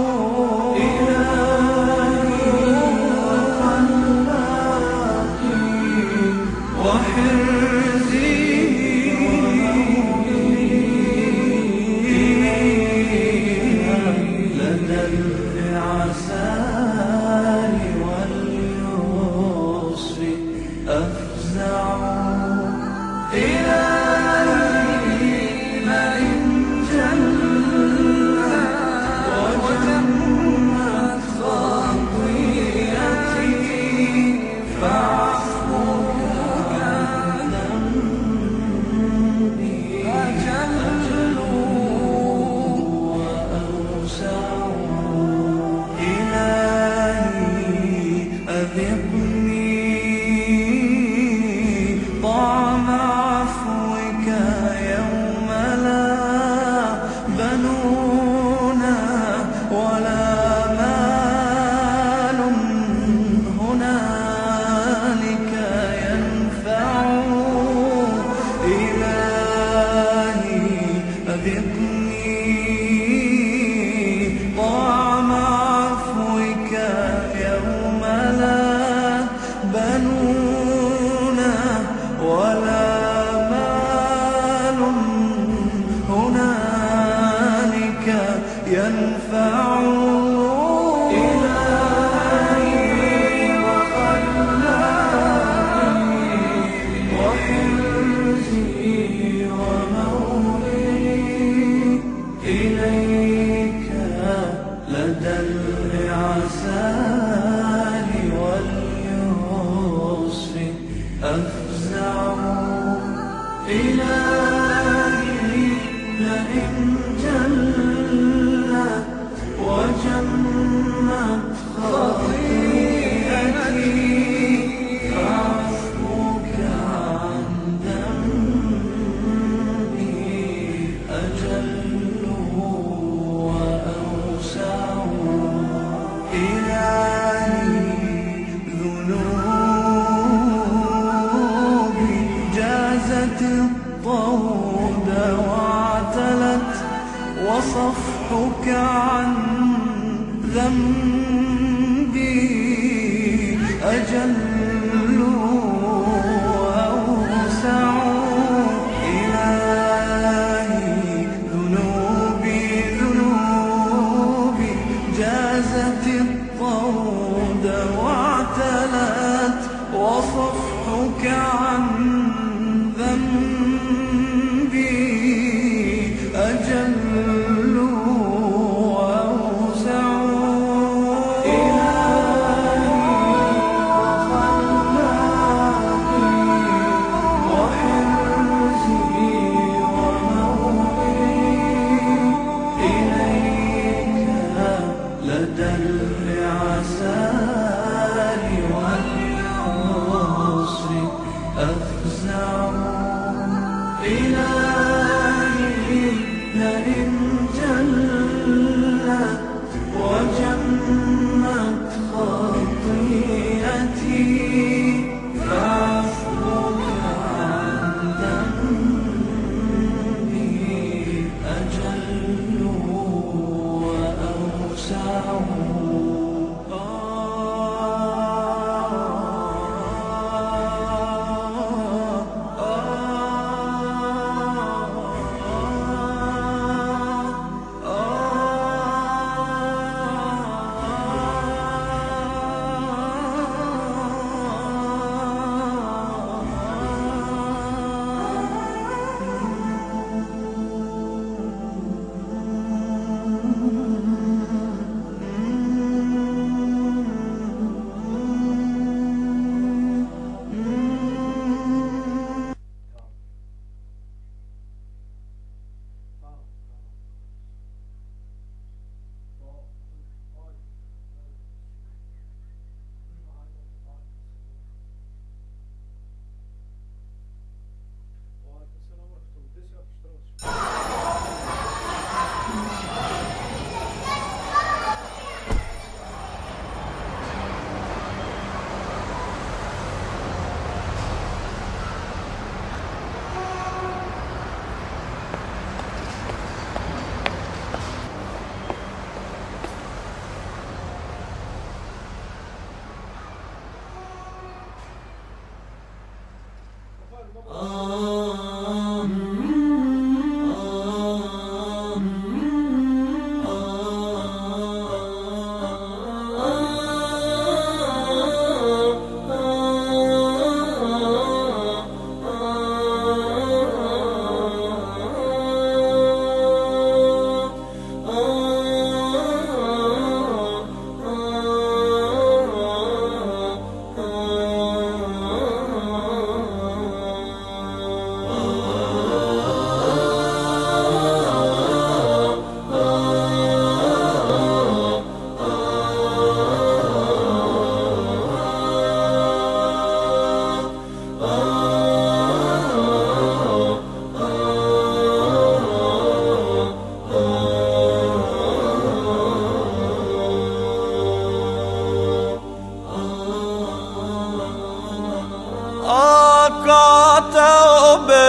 be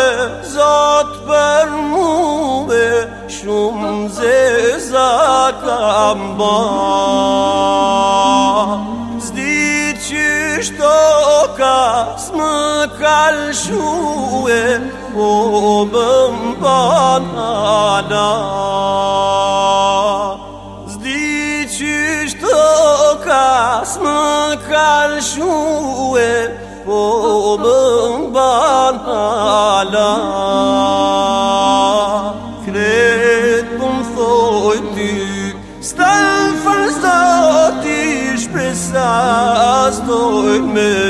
Zot për muve Shumë zeza kam ba Zdi që shtoka Smë kalshue Po bëm panala Zdi që shtoka Smë kalshue Po bëm me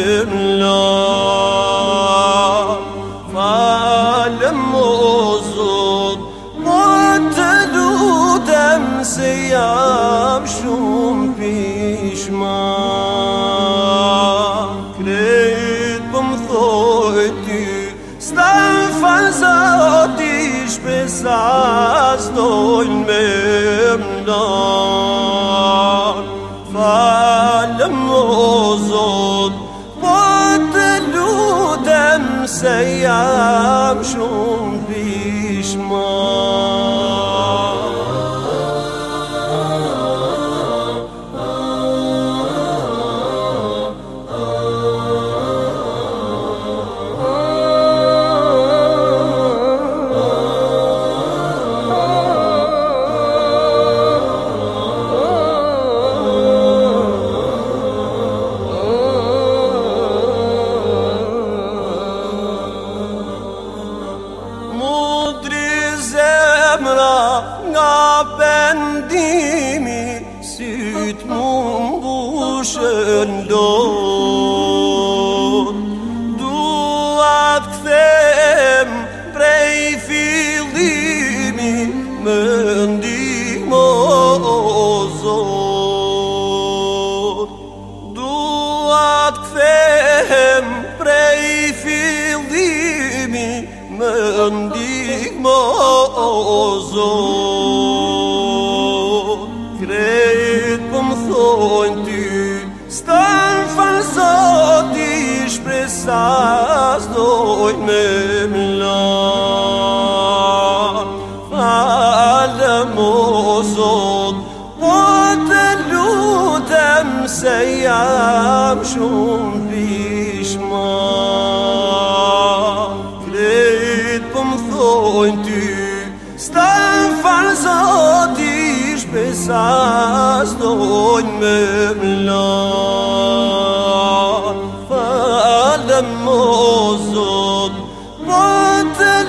الموزون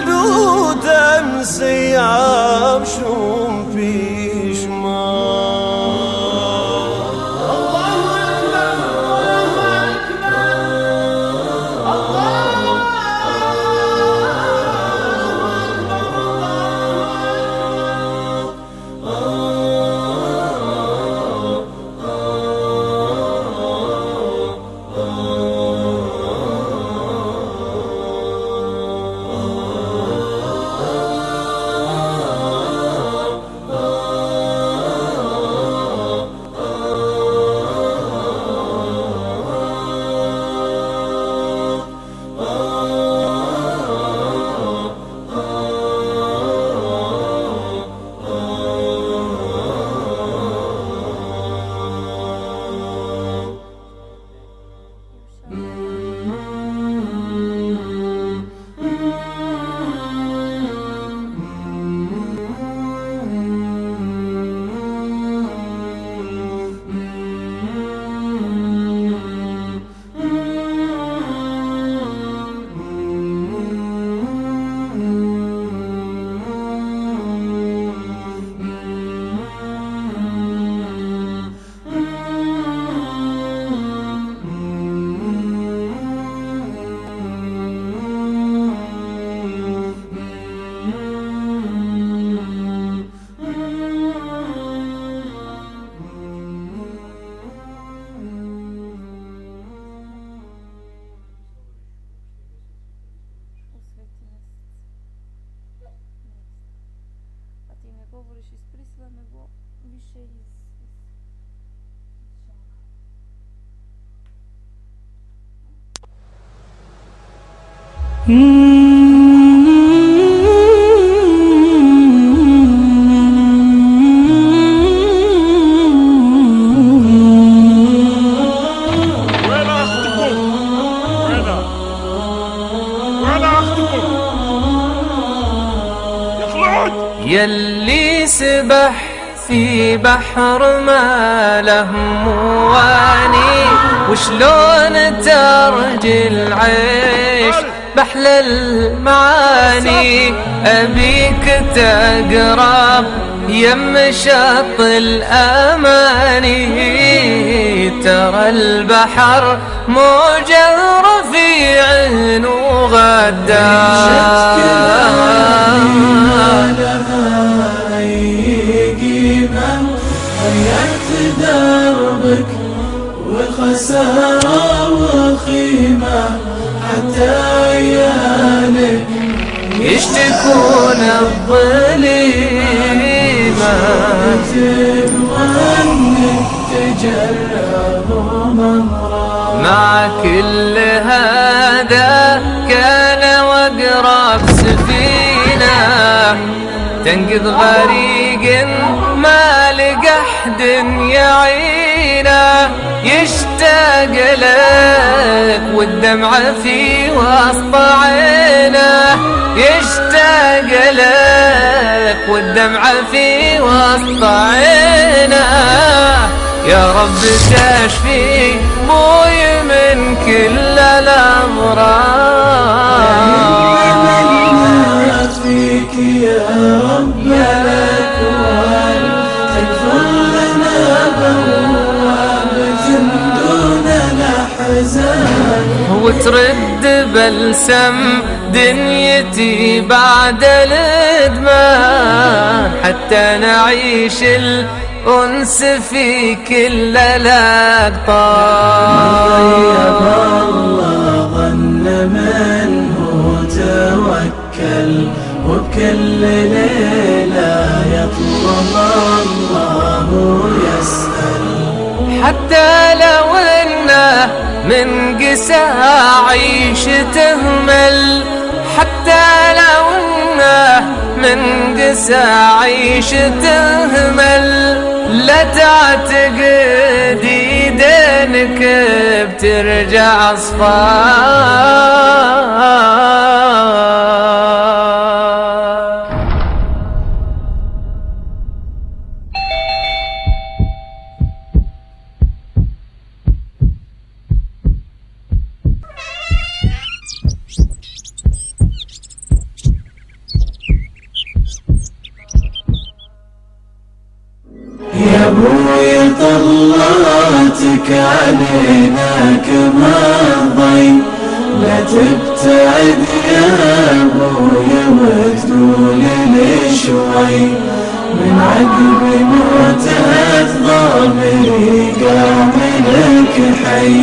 lutem se jam shumë بحلى المعاني. أبيك تقرب يم شط الأماني. ترى البحر موجه رفيع قيمة غيرت دربك والخسارة وخيمة حتى ممرا مع كل هذا كان وقرب سفينة تنقذ غريق ما لقى احد يعينه يشتاق لك والدمعة في وسط عينه يشتاق لك والدمعة في وسط عينه يا رب تشفي بوي من كل الأمراض. فيك يا رب الأكوان تكفر لنا بوابة وترد بلسم دنيتي بعد الإدمان. حتى نعيش الأنس في كل الأقطار. الله ظن من هو توكل وبكل ليلة يطلب الله يسأل حتى لو انه من قسى عيش تهمل حتى لو إنه من قسى عيش تهمل لا تعتقد يدينك بترجع أصفار. يا أبوي طلعتك علينا كما ضي لا تبتعد يا أبوي وتقول لي شوي من عقب موتة ضامري قام لك حي.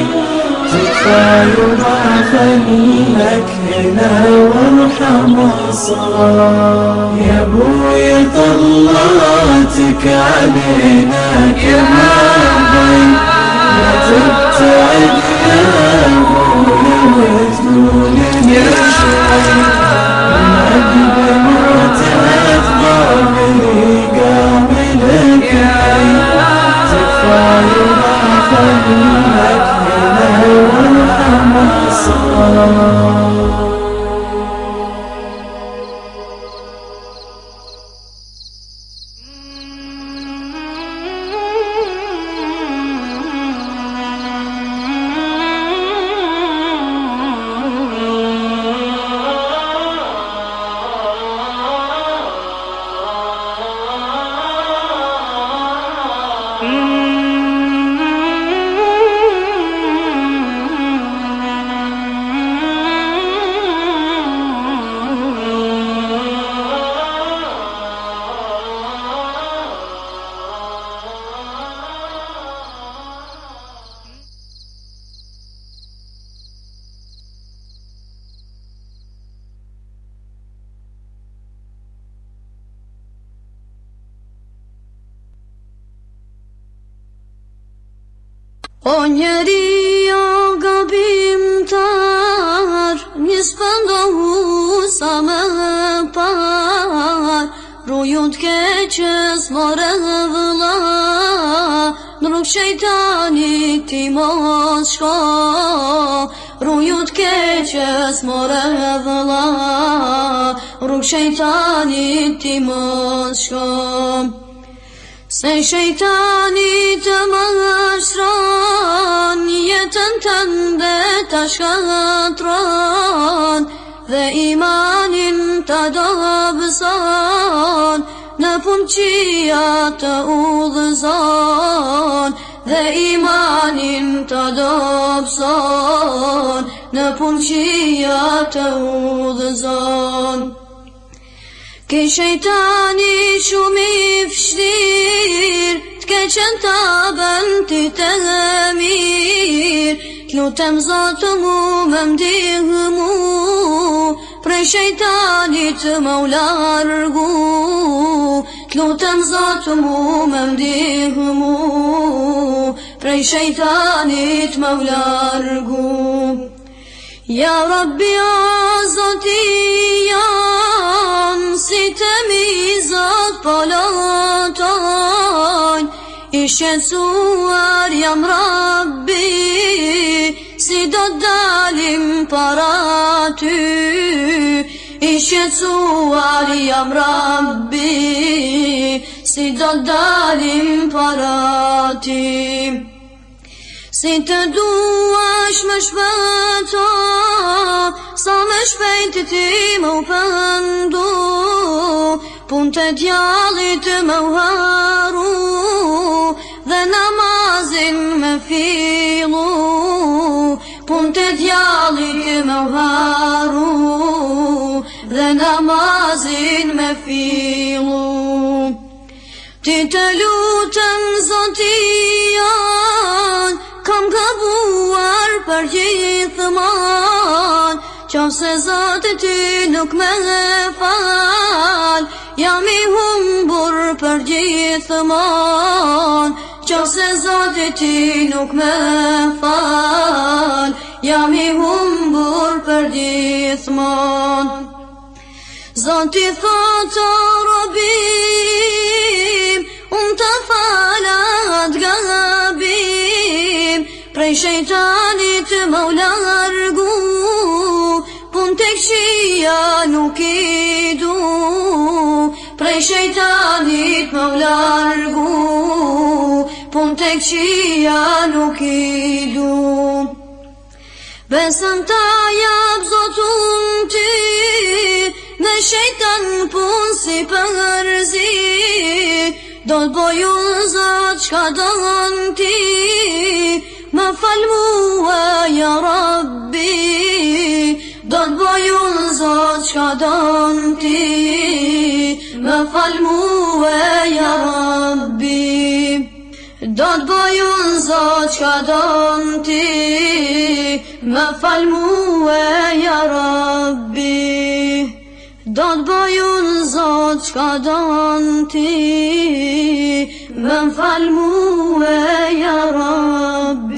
تكفى وما خلك بنا وارحم أصغار يا أبوي طلعتك علينا كما لا تبتعد يا أبوي وتلول نشعر من أجل ما تتضع من قام فيمحى المجد لو الحمصان Qia të udhëzon Dhe imanin të dobëson Në punë qia të udhëzon. Ke shejtani shumë i fështir T'ke qënë të bën ty të mirë T'lutem zotë mu më mdihë mu Prej shejtani të më u largu. T'lutem zotë mu më mdihë mu Prej shejtani të më u largu Ya Rabbi azatiyam sitemi zat palatan. İşe suvar yam Rabbi sidat dalim paratü İşe suvar yam Rabbi sidat dalim paratü Si të duash më shpëto Sa më shpejt ti më u pëndu. Pun të djallit më haru Dhe namazin më filu Pun të djallit më haru Dhe namazin më filu Ti të lutën zotion Kam gabuar për gjithmon Qo se zotë ty nuk me fal. Jam i humbur për gjithmon Qo se zotë ty nuk me fal. Jam i humbur për gjithmon Zoti thotë robim Unë të falat gabim Prej shejtanit më u largu Pun të këshia nuk i du. Prej shejtanit më u largu Pun të këshia nuk i du. Besëm ta jap zotun ty Me shejtan pun si përzi. Do të bojun zot qka don ti مفalmuya Rabbi Dad boyun zot shadanti Mefalmuya Rabbi Dad boyun zot shadanti Mefalmuya Rabbi Dad boyun zot shadanti Mefalmuya Rabbi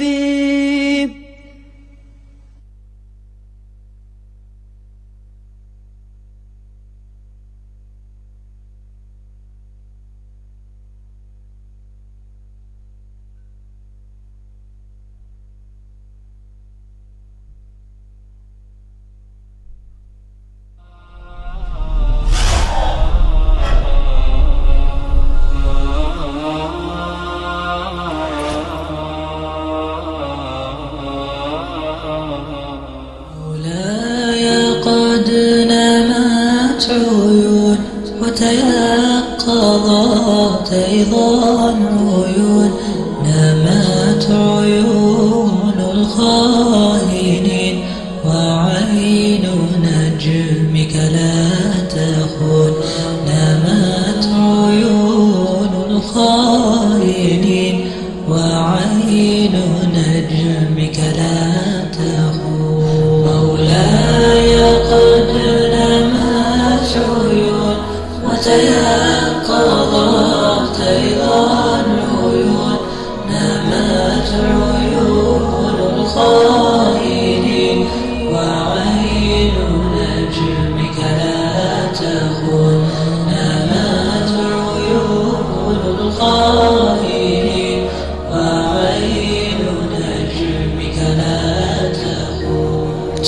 بيضاء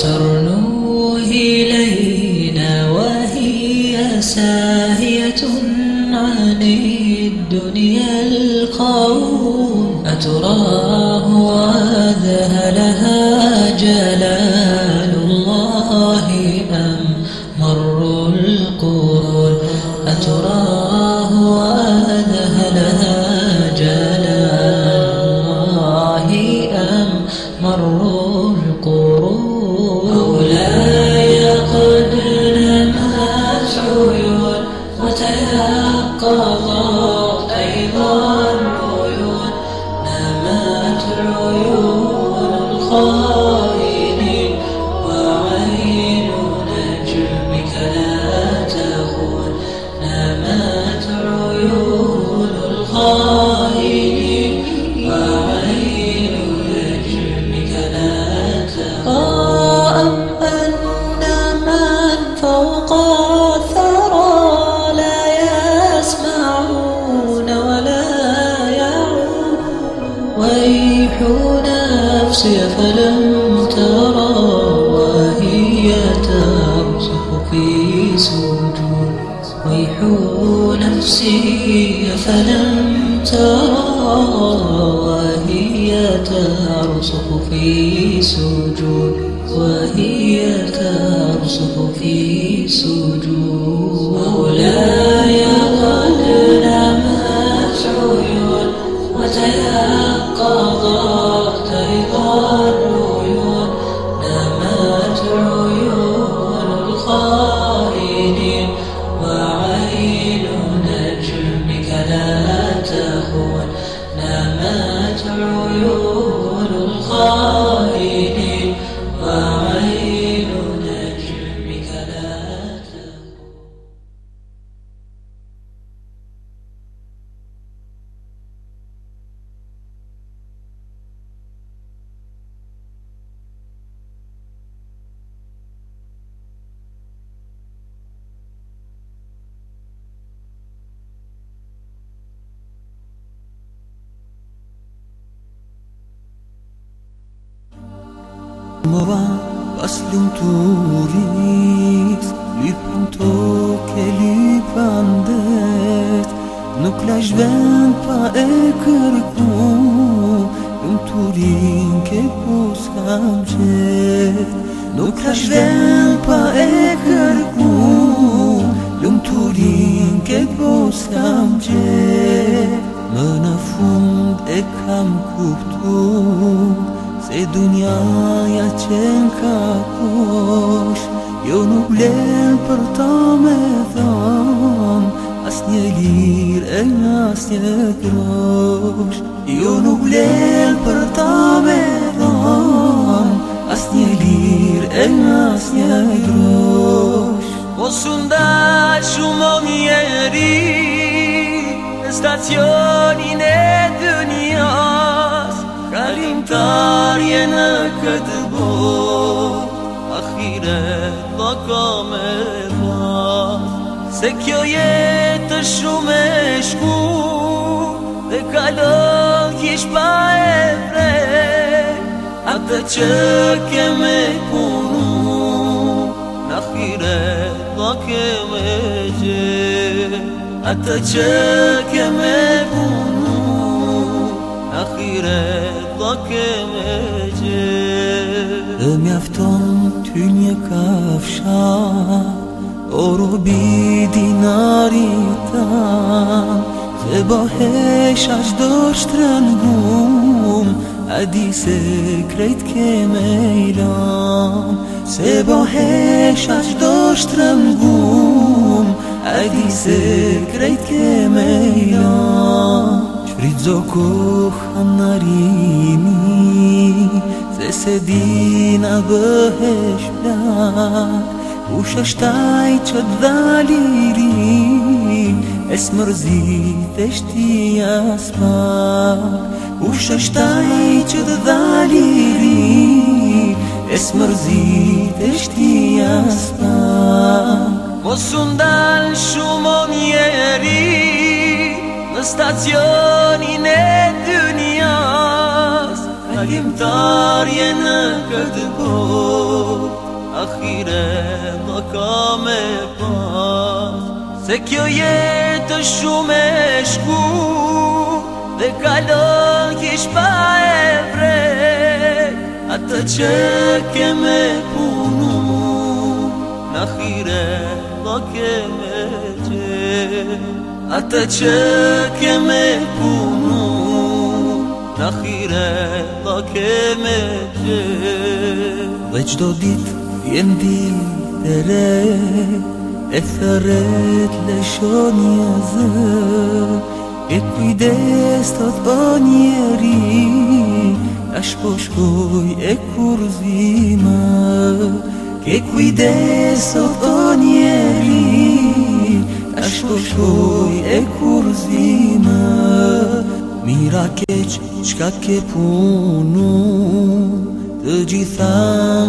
ترنوه إلينا وهي ساهية عن الدنيا القوم. أتراه dunjaja qenë ka kosh Jo nuk vlen për ta me tham As një lir e as një grosh Jo nuk vlen për ta me tham As një lir e as një grosh. Mos u ndaj shumë njeri Në stacionin e dënjas دارینا کد بو اخیره Se kjo jetë shumë e shku Dhe kalon kish pa e vre Atë që keme punu Në khire dhe gje Atë që keme punu Në khire گمجه 음이αυτ던 튜니의 값샤 오로비 디나리타 제바해 샤지도시트란 곰 عدیسه کرید که میلام سه با هشش داشترم گوم عدیسه کریت که میلام koha narimi Se se dina bëhesh plak. Kush është ai që të dhaliri Es mërzit e shtia spak Kush është që të dhaliri Es mërzit e shtia spak Mos u ndal shumë o njeri Në stacionin e dynjas Kalimtarje në këtë bot Akhire më ka me pas. Se kjo jetë shumë e shku Dhe kalon kish pa e vrej Atë që keme punu Në khire do keme gje Atë që keme punu Në khire do keme gje Dhe qdo dit vjen dit e re E thëret lëshon një zë E kujdes të të njeri Ash po shkoj e kur zima Ke kujdes të të njeri Ash po shkoj e kur zima Mira keq qka ke punu? Të gjitha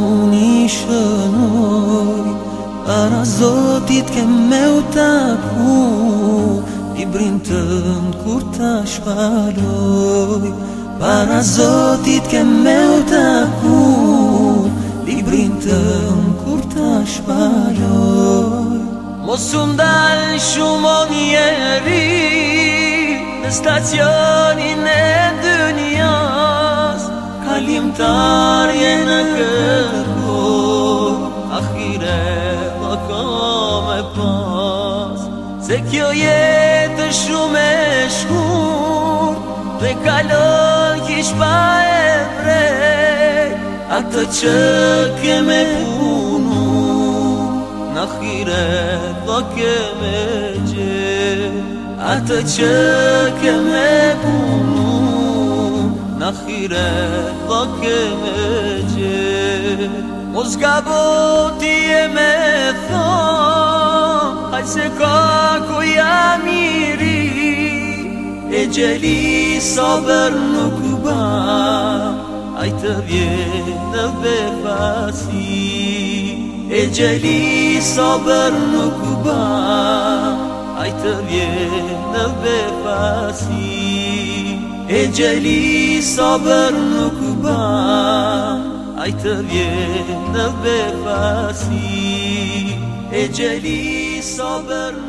unë i shënoj Para zotit ke me u taku Librin tënd kur ta shpaloj. Para zotit ke me u taku Librin tënd kur ta shpaloj Mos undal shumë o njeri Në stacionin e dënjas Kalimtarje në kërkoj Akhire pas. Se kjo jetë shumë e shkur Dhe kalon kish pa e vrej Atë që keme punu ضك مجي أتشك مبونو نخيرة ضك مجي مزقبوتي مثو حسكاكو يا ميري اجلي صبر نكبا أي تبيه نبي فاسي E gjeli sabër nuk ba Aj të vjetë befasi. E gjeli sabër nuk ba Aj të vjetë befasi. E gjeli sabër nuk Aj